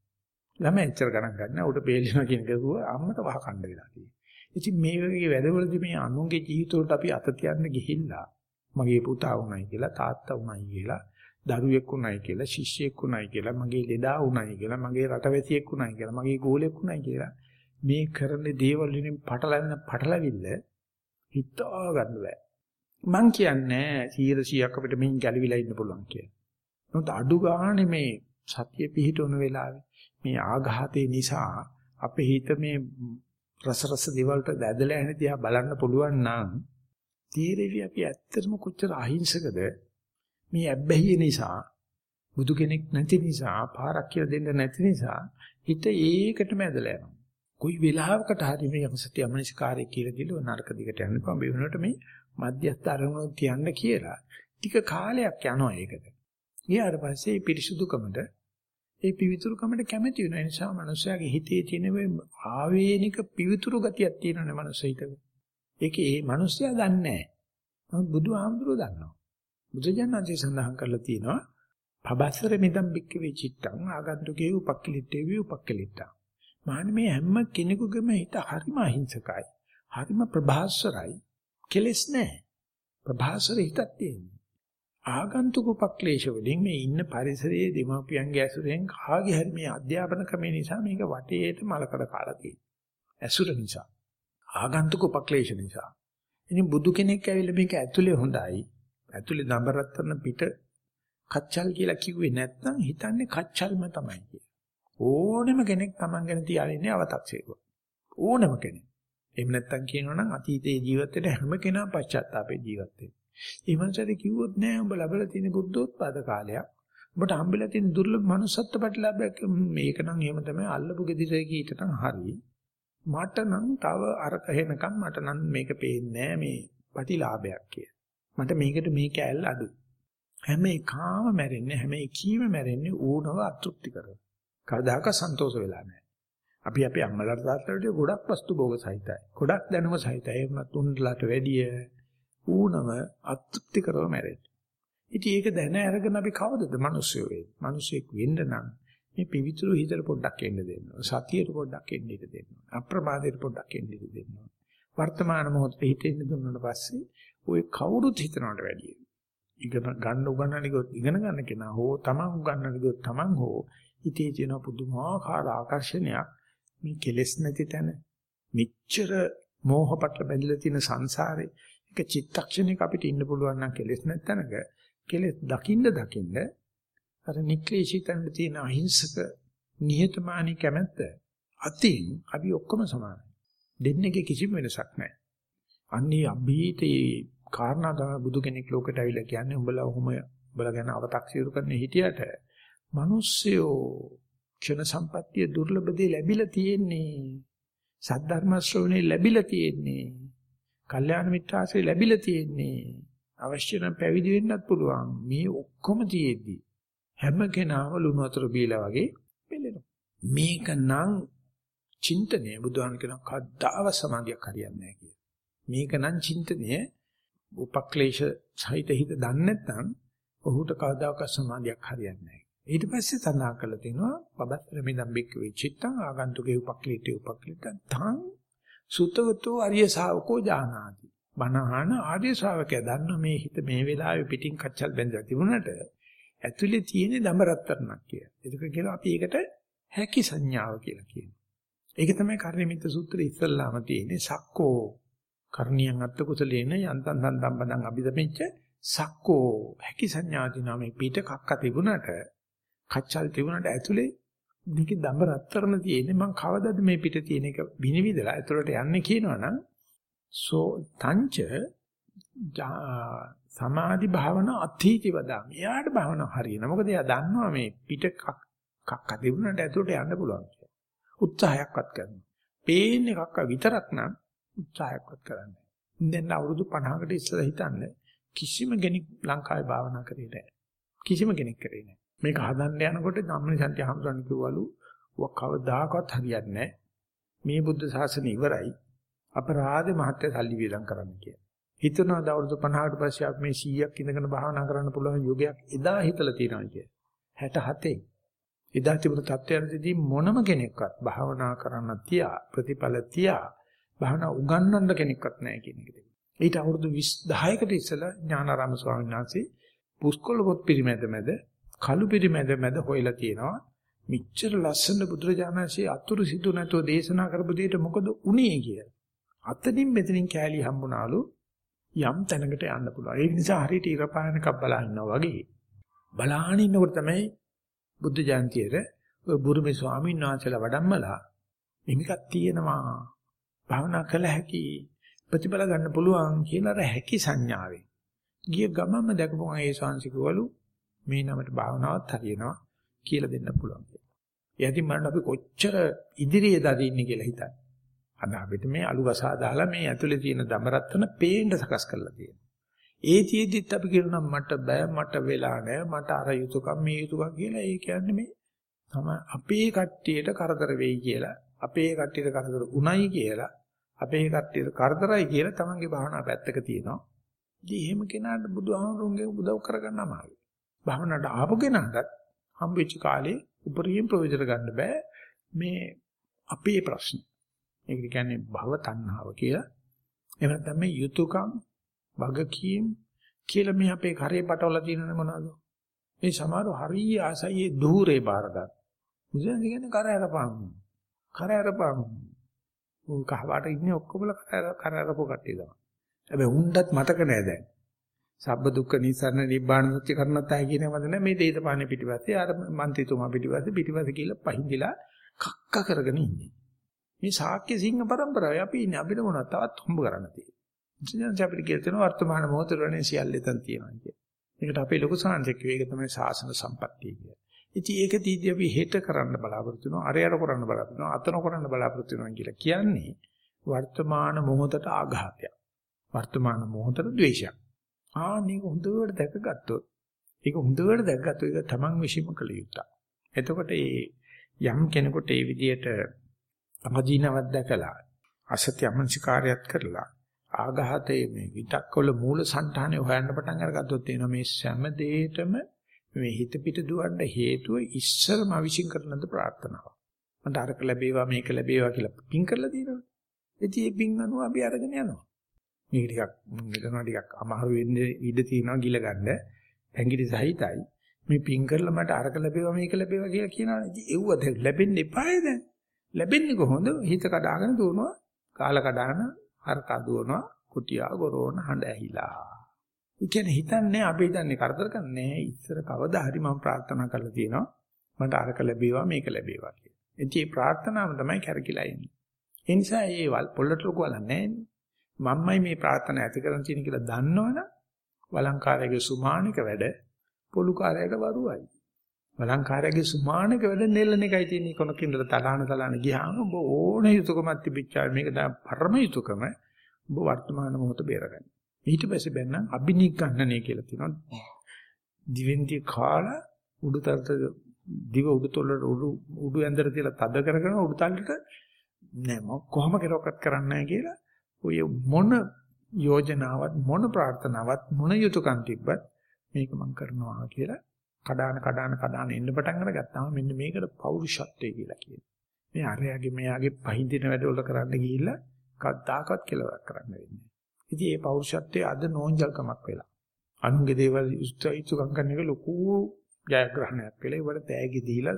ළමයා එච්චර ගණන් ගන්න උඩ පෙල්ලෙනවා කියන එක අම්මට වහ කණ්ඩ වෙලා තියෙනවා. ඉතින් මේ වගේ වැඩවලදී මේ අනුන්ගේ ජීවිතවලට අපි අත තියන්න ගිහිල්ලා මගේ පුතා වුණයි කියලා තාත්තා වුණයි කියලා දරුවෙක් වුණයි කියලා ශිෂ්‍යයෙක් වුණයි කියලා මගේ ලෙඩා වුණයි කියලා මගේ රටවැසියෙක් වුණයි කියලා මගේ ගෝලෙක් වුණයි කියලා මේ කරන දේවල් වලින් පටලැවෙන පටලැවිල්ල හිතා ගන්න බෑ මං කියන්නේ 100ක් අපිට මෙයින් ගැලවිලා ඉන්න පුළුවන් කියලා. නමුත් අඩු ගානේ මේ සත්‍ය පිහිටවන වෙලාවේ මේ ආඝාතේ නිසා අපේ හිත මේ රස රස දේවල්ට දැදලා යන දිහා බලන්න පුළුවන් නම් තීරෙවි අපි ඇත්තටම කොච්චර අහිංසකද මේ ඇබ්බැහිය නිසා බුදු කෙනෙක් නැති නිසා පාරක් කියලා දෙන්න නැති නිසා හිත ඒකටම ඇදලා යනවා. කොයි වෙලාවකට හරි මේ සත්‍ය අමනසිකාරය කියලා දිලෝ නරක දිගට යන්න බෑ. මේ වෙනකොට මේ මධ්‍යස්ථ අරමුණු තියන්න කියලා ටික කාලයක් යනවා ඒකට. ඊට පස්සේ පිරිසුදුකමට ඒ පිවිතුරුකමට කැමති වෙන නිසා මනුස්සයාගේ හිතේ තියෙන මේ ආවේනික පිවිතුරු ගතියක් තියෙනනේ මනුස්ස හිතේ. ඒකේ ඒ මනුස්සයා දන්නේ නැහැ. නමුත් බුදුහාමුදුරුවෝ දන්නවා. බුදුජානන්සේ සඳහන් කරලා තියෙනවා පබස්සර මිදම් බික්කවේ චිත්තං ආගන්තුකේ උපක්ඛලිටේ වි උපක්ඛලිටා. මාන්නේ මේ හැම කෙනෙකුගේම හිත හරිම අහිංසකයි. හරිම ප්‍රභාස්වරයි. කෙලස් නැහැ. ප්‍රභාස්වර හිතක් තියෙනවා. ආගන්තුක උපක්ලේශ වලින් මේ ඉන්න පරිසරයේ දෙමාපියන්ගේ ඇසුරෙන් කාගේ හරි මේ අධ්‍යාපන ක්‍රමේ නිසා මේක වටේට මලකඩ කාලා තියෙනවා. ඇසුර නිසා. ආගන්තුක උපක්ලේශ නිසා. ඉතින් බුදු කෙනෙක් ඇවිල්ලා මේක ඇතුලේ හොඳයි. ඇතුලේ දඹරත්තරන පිට කච්චල් කියලා කිව්වේ නැත්නම් හිතන්නේ කච්චල්ම තමයි කියලා. ඕනෙම කෙනෙක් Taman ගැන තියාගෙන ඉන්නේ අව탁සේක. ඕනෙම කෙනෙක්. එහෙම නැත්නම් කියනවනම් අතීතයේ ජීවත් වෙන හැම කෙනා පශ්චාත්තාපේ ජීවත් වෙනවා. ඒ මනසට කිව්වොත් නෑ උඹ ලැබලා තියෙන බුද්ධෝත්පාද කාලයක්. උඹට හම්බෙලා තියෙන දුර්ලභ manussත්ත්ව ප්‍රතිලාභයක් මේක නම් එහෙම තමයි අල්ලපු gedire කීට නම් හරි. මට නම් තව අරක හෙනකම් මට නම් මේක පේන්නේ මේ ප්‍රතිලාභයක් කියලා. මට මේකට මේ කෑල්ල අඩු. හැම එකාම මැරෙන්නේ හැම එකීම මැරෙන්නේ ඌනව අතෘප්ති කරන. කවදාක සන්තෝෂ වෙලා නැහැ. අපි අපේ අම්මලාට තාත්තලාට ගොඩක් වස්තු භෝග සහිතයි. ගොඩක් දැනුම සහිතයි. ඒ වුණත් උන්ලට වැඩිය ඌනම අතෘප්ති කරව මැරෙන්නේ. ඉතින් ඒක දැන අරගෙන අපි කවදද මිනිස්සු වෙන්නේ? මිනිසෙක් වෙන්න නම් මේ පිවිතුරු හිතට පොඩ්ඩක් එන්න දෙන්න ඕන. සතියට පොඩ්ඩක් එන්න ඉඩ දෙන්න ඕන. අප්‍රමාදයට පොඩ්ඩක් එන්න ඉඩ දෙන්න ඕන. වර්තමාන මොහොතේ හිතෙන්න දුන්නාට පස්සේ ওই කවුරුත් හිතනවට වැඩිය. ඉගෙන ගන්න උගන්නන ගියොත් ඉගෙන ගන්න කෙනා හෝ තමන් උගන්නන ගියොත් තමන් හෝ හිතේ තියෙන පුදුමාකාර ආකර්ෂණයක් මේ කෙලෙස් නැති තැන මෙච්චර මෝහපටල බැඳලා තියෙන සංසාරේ එක චිත්තක්ෂණයක අපිට ඉන්න පුළුවන් නම් කෙලෙස් නැත්නම්ක කෙලෙස් දකින්න දකින්න අර නික්ලේශී තැන්න තියෙන අහිංසක නිහතමානී කැමැත්ත අතින් අපි ඔක්කොම සමානයි. දෙන්නගේ කිසිම වෙනසක් නැහැ. අන්නේ අභීතේ කාරණා තමයි බුදු කෙනෙක් ලෝකයට ඇවිල්ලා කියන්නේ උඹලා ඔහොම උඹලා ගැන අව탁සිරු කරන්න හිටියට මිනිස්සයෝ ක්ෂණ සම්පත්තිය දුර්ලභ දේ ලැබිලා තියෙන්නේ. සද්ධර්ම ශ්‍රවණේ ලැබිලා තියෙන්නේ. කල්යාණ මිත්‍රාශ්‍රය ලැබිලා තියෙන්නේ. අවශ්‍ය නම් පැවිදි වෙන්නත් පුළුවන්. මේ ඔක්කොම තියෙද්දි හැම කෙනාම ලුණු වතුර බීලා වගේ පෙළෙනවා. මේක නම් චින්තනය බුදුහාම කියන කද්දාව සමාධියක් හරියන්නේ නැහැ කිය. මේක නම් චින්තනය උපක්ලේශ සහිත හිත දන්නේ නැත්නම් ඔහුට කවදාකවත් සමාධියක් හරියන්නේ නැහැ. ඊට පස්සේ සඳහන් කරලා තිනවා පබත්තර මිදම් බික්ක වෙච්චිත්තං ආගන්තුකේ උපක්ලීටේ උපක්ලීටං තං සුතවතෝ අරිය ශාවකෝ ජානාති. බණහන ආර්ය ශ්‍රාවකයා දන්න මේ හිත මේ වෙලාවේ පිටින් කච්චල් බැඳලා තිබුණට ඇතුලේ තියෙන දඹරත්තරණක් කියලා. ඒක කියලා අපි ඒකට හැකි සංඥාව කියලා කියනවා. ඒක තමයි කර්ණිමිත්ත සූත්‍රයේ ඉස්සල්ලාම තියෙන්නේ සක්කෝ කර්ණියන් අත්ත කුසලේන යන්තන් සම්දම් බඳන් අභිදමෙච්ච සක්කෝ හැකි සංඥාදී නාමේ පිට කක්ක තිබුණට කච්චල් තිබුණට ඇතුලේ මේකේ දඹ රත්තරන තියෙන්නේ මං කවදද මේ පිට තියෙන එක විනිවිදලා ඇතුලට යන්නේ කියනවනම් සෝ තංච සමාධි භාවනා අතීති වදා. එයාට භාවනාව හරියන. මොකද එයා දන්නවා මේ පිට කක්ක තිබුණාට ඇතුලට යන්න පුළුවන් කියලා. උත්සාහයක්වත් කරනවා. පේන්නේ කක්ක විතරක් නම් උත්සාහයක්වත් කරන්නේ නැහැ. දැන් අවුරුදු 50කට ඉස්සෙල්ලා හිතන්න කිසිම කෙනෙක් ලංකාවේ භාවනා කරේ නැහැ. කිසිම කෙනෙක් කරේ නැහැ. මේක හදන්න යනකොට ධම්මනිසන්ති හම්සන් කිව්වලු ඔක් කවදාකවත් හරියන්නේ නැහැ. මේ බුද්ධ ශාසනය ඉවරයි. අපරාධේ මහත්ය සල්ලි වියදම් කරන්න කියලා. හිතනවා දවස් 50කට පස්සේ අපි මේ 100ක් ඉඳගෙන භාවනා කරන්න පුළුවන් යෝගයක් එදා හිතලා තියෙනවා කිය. 67. එදා තිබුණු තත්ත්වයන්දී මොනම කෙනෙක්වත් භාවනා කරන්න තියා ප්‍රතිඵල තියා භාවනා උගන්වන්න කෙනෙක්වත් නැහැ කියන එක. ඊට අවුරුදු 10කට ඉස්සෙල්ලා ඥානාරාම ස්වාමීන් වහන්සේ පුස්කොළ පොත් පිරිමැද මැද කළු පිරිමැද මැද හොයලා තියෙනවා. මිච්ඡර ලස්සන බුදුරජාණන්සේ අතුරු සිදු නැතුව දේශනා කරපු දෙයට මොකද උනේ කියලා. අතනින් මෙතනින් කෑලි හම්බුනාලු යම් තැනකට යන්න පුළුවන්. ඒ නිසා හරියට ඉරපායනකක් බලා ඉන්නවා වගේ. බලාගෙන ඉන්නකොට තමයි බුද්ධ ජයන්තියේ ඔය බුරුමේ ස්වාමීන් වහන්සේලා වඩම්මලා මේකක් තියෙනවා. භාවනා කළ හැකි ප්‍රතිඵල ගන්න පුළුවන් කියලා අර හැකි සංඥාවෙන්. ගිය ගමම දැකපුවා ඒ ශාන්සිකවලු මේ නමට භාවනාවත් හරියනවා කියලා දෙන්න පුළුවන් කියලා. එයාදී මරණ අපි කොච්චර ඉදිරියේද අදින්නේ කියලා හිතන්න. අද අපිට මේ අලු ගසා දාලා මේ ඇතුලේ තියෙන දමරත්තන පේන්න සකස් කරලා තියෙනවා. ඒ තියේදිත් අපි කියනවා මට බෑ මට වෙලා නෑ මට අර යුතුයකම් මේ යුතුයකම් කියලා ඒ කියන්නේ මේ තමයි අපේ කට්ටියට කරදර වෙයි කියලා අපේ කට්ටියට කරදර උණයි කියලා අපේ කට්ටියට කරදරයි කියලා තමන්ගේ භාවනා පැත්තක තියෙනවා. ඉතින් එහෙම කෙනාට බුදුහාමුදුරන්ගේ උදව් කරගන්න අමාරුයි. භාවනාවට ආපු කෙනාට හම්බෙච්ච කාලේ උපරිම ප්‍රයෝජන ගන්න බෑ මේ අපේ ප්‍රශ්න. ඒක කියන්නේ භව තණ්හාව කියලා. එහෙම නැත්නම් මේ යුතුයකම් වගකීම් කියලා මේ අපේ කරේ පටවලා තියෙනනේ මොනවද? මේ සමහරව හරිය ආසයි දුහුරේ බාර ගන්න. මුදෙන් කියන්නේ කර ඇරපන්. කර ඇරපන්. උන් කහවට ඉන්නේ ඔක්කොමල කරරපෝ කට්ටිය තමයි. හැබැයි උන්ටත් මතක නෑ දැන්. සබ්බ දුක්ඛ නිසරණ නිබ්බාන සත්‍ය කරණත්තයි කියන වද නෑ මේ දේශපාලන පිටිපස්සේ අර මන්ත්‍රීතුමා පිටිපස්සේ පිටිපස්සේ කියලා පහින්දිලා කක්ක කරගෙන ඉන්නේ. මේ ශාක්‍ය සිංහ પરම්පරාවේ අපි ඉන්නේ අපිට මොනවද තවත් හම්බ කරන්න තියෙන්නේ. ඉතින් අපිට කියලා තියෙනවා වර්තමාන මොහොතේ රණේ සියල්ල එතන තියෙනවා කියන්නේ. ඒකට අපේ ලොකු සාංශක වේග තමයි සාසන සම්පත්තිය කියන්නේ. ඉතින් ඒක තීදී අපි හෙට කරන්න බලාපොරොත්තු වෙනවා අරයට කරන්න බලාපොරොත්තු වෙනවා අතන කරන්න බලාපොරොත්තු වෙනවා කියලා කියන්නේ වර්තමාන මොහොතට ආඝාතයක්. වර්තමාන මොහොතට ද්වේෂයක්. ආ මේක හොඳට දැකගත්තොත් ඒක හොඳට දැකගත්තොත් ඒක තමන් විශ්ීම කළ යුතුයි. එතකොට මේ යම් කෙනෙකුට මේ විදියට අමදීනවක් දැකලා අසත්‍ය අමංසිකාරයත් කරලා ආඝාතයේ මේ විතක්කවල මූල సంతානේ හොයන්න පටන් අරගත්තොත් එනවා මේ හැම දෙයකම මේ හිත පිට දුවන්න හේතුව ඉස්සරම අවිශ්ින් කරන ලද ප්‍රාර්ථනාව. මට අරක ලැබේවා මේක ලැබේවා කියලා පින් කරලා දිනනවා. ඉතින් මේ පින් අනුව අපි අරගෙන යනවා. මේක ටිකක් මෙතන ටිකක් අමාරු වෙන්නේ ඉඩ තියෙනවා ගිල ගන්න. ඇඟිලි සහිතයි. මේ පින් කරලා මට අරක ලැබේවා මේක ලැබේවා කියලා කියනවා. ඉතින් ඒව දැන් ලැබෙන්න එපායි දැන්. ලැබෙන්නේ කොහොමද? හිත කඩාගෙන දුවනවා. කාල කඩාන හරකා දුවනවා. කුටියා ගොරෝන හඬ ඇහිලා. ඒ කියන්නේ හිතන්නේ අපි හිතන්නේ කරදර කරන්නේ ඉස්සර කවදා හරි මම ප්‍රාර්ථනා කරලා තියෙනවා. මට අරක ලැබේවා මේක ලැබේවා කියලා. ඉතින් මේ ප්‍රාර්ථනාව තමයි කරකිලා ඉන්නේ. ඒ නිසා මේ පොල්ලට ලොකු වලන්නේ මම්මයි මේ ප්‍රාර්ථනා ඇති කරන් තියෙන කියලා දන්නවනම් වලංකාරයේ සුමානික වැඩ පොලුකාරයට වරුවයි. වලංකාරයේ සුමානක වැඩ නෙල්ලන එකයි තියෙන්නේ කොනක ඉඳලා තලාන තලාන ගියාම ඔබ ඕන යුතුයකමක් තිබිච්චා මේක තමයි පරම යුතුයකම ඔබ වර්තමාන මොහොත බේරගන්න. ඊට පස්සේ බැන්නම් අබිනිග්ගන්නනේ කියලා තියෙනවා. දිවෙන්ති කාලා උඩුතරට දිව උඩුතොල උඩු උඩු ඇඳර තියලා තද කරගෙන උඩුතලට නෑ මම කොහොම කෙරොක්කත් කරන්නේ කියලා ඔය මොන යෝජනාවක් මොන ප්‍රාර්ථනාවක් මොන යුතුයකම් තිබ්බත් මේක මම කරනවා කියලා කඩාන කඩාන කඩාන එන්න පටන් අරගත්තාම මෙන්න මේකට පෞරුෂත්වය කියලා කියනවා. මේ අරයාගේ මෙයාගේ පහින්දින වැඩවල කරන්න ගිහිල්ලා කද්දාකවත් කෙලවක් කරන්න වෙන්නේ. ඉතින් මේ පෞරුෂත්වයේ අද නෝන්ජල්කමක් වෙලා. අනුන්ගේ දේවල් ඉස්තුකම් කරන එක ලොකු ජයග්‍රහණයක් වෙලා ඒවට තෑගි දීලා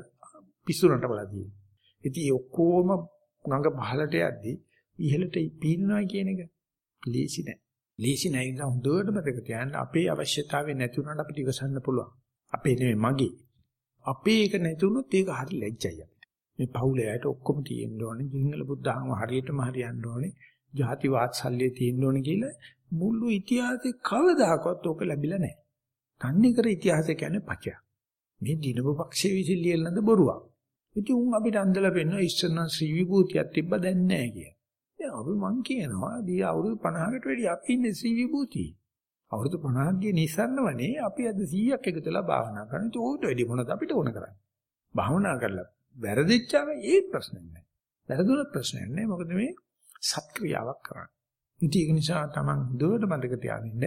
පිස්සුරන්ට බලදී. ඉතින් ඒ ඔක්කොම ගඟ පහලට යද්දී ඉහළට පීනනවා කියන එක ලීසි නෑ. ලීසි නෑ නිසා හොඳට මතක තියාගන්න අපේ අවශ්‍යතාවය නැති වුණාට අපිට ඉවසන්න පුළුවන්. අපේ නෙමෙයි මගේ. අපේ එක නැතුනොත් ඒක හරි ලැජ්ජයි අපිට. මේ පවුලේ අයට ඔක්කොම තියෙන්න ඕනේ. සිංහල බුද්ධාගම හරියටම හරියන්න ඕනේ. ಜಾති වාත්සල්‍ය තියෙන්න ඕනේ කියලා මුළු ඉතිහාසේ කවදාකවත් ඕක ලැබිලා නැහැ. තන්නේ කර ඉතිහාසය කියන්නේ පචයක්. මේ දිනප පක්ෂයේ විසින් ලියලනද බොරුවක්. ඉතින් උන් අපිට අන්දලා පෙන්නන ඉස්සරන ශ්‍රී විභූතියක් තිබ්බ දැන් නැහැ කිය. දැන් අපි මං කියනවා දී අවුරුදු 50කට වැඩි අපි ඉන්නේ ශ්‍රී විභූතියේ. අවුරුදු 50ක් ගිය නිසන්නවනේ අපි අද 100ක් එකතුලා භාවනා කරනවා. ඒක උඩ වැඩි මොනවද අපිට ඕන කරන්නේ? භාවනා කරලා වැරදිච්චාම ඒ ප්‍රශ්නේ නැහැ. වැරදුනත් ප්‍රශ්නයක් නැහැ. මොකද මේ සත්ක්‍රියාවක් කරන්නේ. ඉතින් ඒක නිසා Taman දුවට මතක තියාගන්න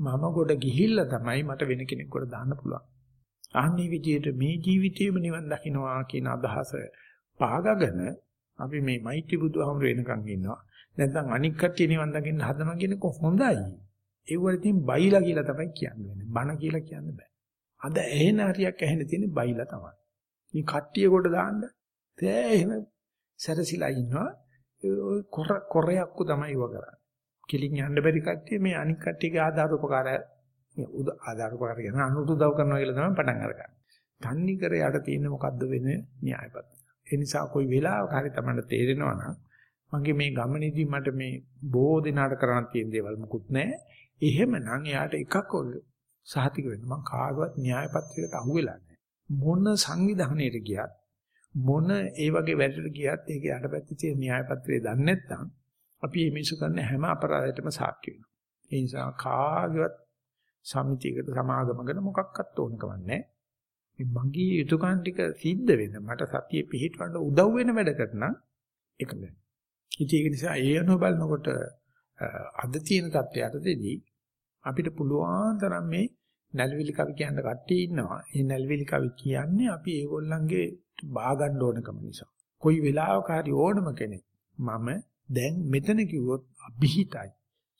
මම ගොඩ ගිහිල්ලා තමයි මට වෙන කෙනෙක් ගොඩ දාන්න පුළුවන්. අහන්නේ විදියට මේ ජීවිතේම නිවන් දකින්නවා කියන අදහස පාගගෙන අපි මේ මෛත්‍රී බුදුහමර වෙනකන් ඉන්නවා. නැත්නම් අනික් කට්ටිය නිවන් දකින්න හදනවා කියනක හොඳයි. ඒ වලින් බයිලා කියලා තමයි කියන්නේ. බණ කියලා කියන්න බෑ. අද එහෙන හරියක් ඇහෙන තියෙන්නේ බයිලා තමයි. මේ කට්ටිය කොට දාන්න තෑහෙන සැරසිලා ඉන්නවා. ඔය කොර කොරයක්කු තමයි ඉව කරන්නේ. කිලින් යන්න බැරි කට්ටිය මේ අනික් කට්ටියගේ ආධාර උපකාරය උද ආධාර උපකාරය කියන අනුරුදව් කරනවා කියලා තමයි පටන් අරගන්නේ. තන්නේ කර යට තියෙන මොකද්ද වෙන්නේ න්‍යායපත්‍ය. ඒ නිසා કોઈ වෙලාවක හරි තමයි තේරෙනවා නම් මගේ මේ ගමනේදී මට මේ බොහෝ දිනාට කරන්න තියෙන දේවල් මුකුත් නැහැ. එහෙමනම් එයාට එකක් සහතික වෙන්න මං කාගවත් න්‍යායපත්‍රයකට අහු වෙලා නැහැ. මොන සංවිධානයට ගියත් මොන ඒ වගේ වැඩකට ගියත් ඒකේ යටපැත්තේ තියෙන න්‍යායපත්‍රය දන්නේ නැත්නම් අපි මේ මිසු කරන හැම අපරාධයකටම සාක්ෂි වෙනවා. ඒ නිසා කාගවත් සමිතියකට සමාගමකට මොකක්වත් ඕනකම නැහැ. මගේ යුතුයකම් ටික සිද්ධ වෙන්න මට සතිය පිහිටවන්න උදව් වෙන වැඩකට නම් එකඟයි. ඉතින් ඒක නිසා ඒ අනුව බලනකොට අද තියෙන තත්ත්වයටදී අපිට පුළුවන් තරම් මේ නැල්විලි කවි කියන කට්ටිය ඉන්නවා. මේ නැල්විලි කවි කියන්නේ අපි ඒගොල්ලන්ගේ බා ගන්න ඕනකම නිසා. කොයි වෙලාවක හරි ඕනම කෙනෙක් මම දැන් මෙතන කිව්වොත් අභිහිතයි,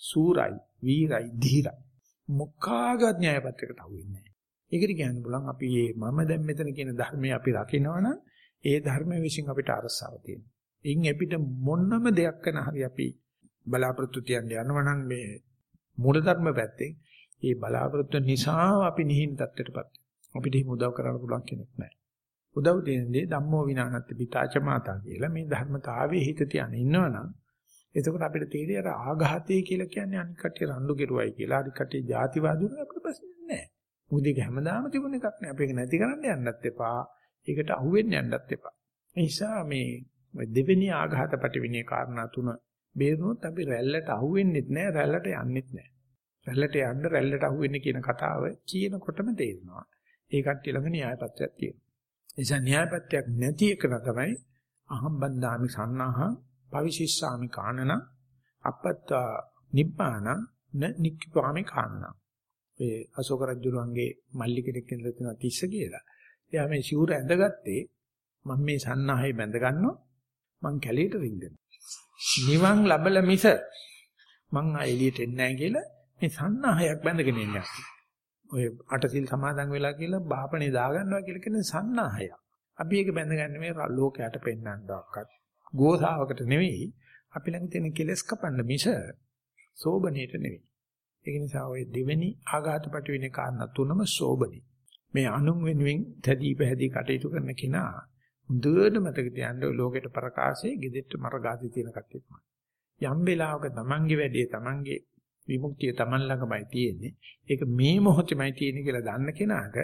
සූරයි, වීරයි, ධීරයි. මොකාගත් න්‍යායපත්‍රයකට අහු වෙන්නේ නැහැ. ඒකට කියන්න පුළුවන් අපි මේ මම දැන් මෙතන කියන ධර්මයේ අපි රකින්නවනම් ඒ ධර්මයේ විශ්ින් අපිට අරසාව තියෙනවා. ඉන් අපිට මොනම දෙයක් කරන හරි අපි බලාපොරොත්තු තියන්න යනවා නම් මේ මූලධර්ම පැත්තෙන් ඒ බලාපොරොත්තු නිසා අපි නිහින තත්ත්වයටපත් අපිට හිම උදව් කරන්න පුළුවන් කෙනෙක් නැහැ. උදව් දෙන්නේ ධම්මෝ විනානත් පිතාච මාතා කියලා මේ ධර්මතාවයේ හිත තියන ඉන්නවනම් එතකොට අපිට තේරෙයි අර ආඝාතය කියලා කියන්නේ අනික් කටිය රණ්ඩු කෙරුවයි කියලා අනික් කටිය ಜಾතිවාදුන අපිට ප්‍රශ්නේ නැහැ. මොකද ඒක හැමදාම තිබුණ එකක් නෑ. අපි ඒක නැති කරන්න යන්නත් එපා. ඒකට අහුවෙන්න යන්නත් එපා. ඒ නිසා මේ දෙවෙනි ආඝාත පටිවිණේ කාරණා තුන බේරුණොත් අපි රැල්ලට අහුවෙන්නෙත් නෑ, රැල්ලට යන්නෙත් නෑ. රැල්ලට යන්න රැල්ලට අහුවෙන්නේ කියන කතාව කියනකොටම තේරෙනවා. ඒ කට්ටිය ළඟ න්‍යායපත්‍යක් තියෙනවා. ඒ නිසා න්‍යායපත්‍යක් නැති එක තමයි අහම්බන්දාමි සන්නාහං පවිශිෂ්ඨාමි කානන අපත්ත නිබ්බාන න නික්ඛාමි කානන ඒ අශෝක රජුරුවන්ගේ මල්ලි කෙනෙක් ඉඳලා තියෙන තිස්ස කියලා. එයා මේ සිවුර ඇඳගත්තේ මම මේ සන්නාහය බැඳ ගන්නවා මං කැලේට රින්ගනවා. නිවන් ලැබල මිස මං ආ එළියට එන්නේ නැහැ කියලා මේ සන්නාහයක් බැඳගෙන ඉන්නේ. ඔය අටසිල් සමාදන් වෙලා කියලා බාපණේ දාගන්නවා කියලා කියන සන්නාහයක්. අපි ඒක බැඳගන්නේ මේ ලෝකයට පෙන්වන්නවක්වත් ගෝසාවකට නෙවෙයි අපි ළඟ තියෙන කෙලස් කපන්න මිස සෝබනේට නෙවෙයි. ඒක නිසා ওই දෙවෙනි ආඝාතපට වෙන කාරණා තුනම සෝබනි. මේ අනුන් වෙනුවෙන් තැදී පැහැදී කටයුතු කරන කෙනා හොඳට මතක තියාගන්න ලෝකෙට ප්‍රකාශයේ gedetto මරගාති තියෙන කට්ටිය තමයි. යම් වෙලාවක තමන්ගේ වැඩේ තමන්ගේ විමුක්තිය තමන් ළඟමයි තියෙන්නේ. ඒක මේ මොහොතේමයි තියෙන්නේ කියලා දන්න කෙනාට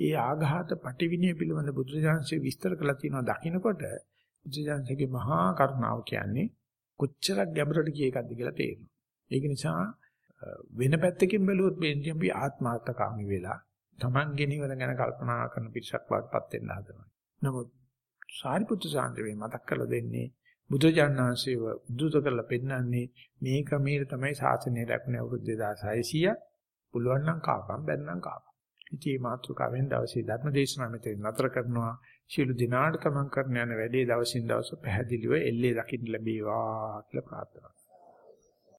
ඒ ආඝාත පටිවිණය පිළිබඳ බුදුරජාන්සේ විස්තර කළා තියෙනවා දකින්නකොට බුදුරජාන්සේගේ මහා කරුණාව කියන්නේ කොච්චරක් ගැඹුරට ගිය එකක්ද කියලා තේරෙනවා. ඒක නිසා වෙන පැත්තකින් බැලුවොත් මේ අපි ආත්මාර්ථකාමී වෙලා Tamange නිවන ගැන කල්පනා කරන පිරිසක් වඩපත් වෙන්න හදනවා. නමුත් සාරිපුත්තු සාන්දේ මතක් කරලා දෙන්නේ බුදුජානනාංශයව උද්දුත කරලා පෙන්නන්නේ මේ ක්‍රමයේ තමයි ශාසනය රැකුනේ අවුරුදු 2600 පුළුවන් නම් කාපම් බැන්නම් කාපම්. ඉතින් මේ මාතෘකාවෙන් දවසේ ධර්ම දේශනාව මෙතන නතර කරනවා. ශීල දිනාට තමන් කරන යන වැඩේ දවසින් දවස පැහැදිලිව එල්ලේ දකින්න ලැබේවා කියලා ප්‍රාර්ථනා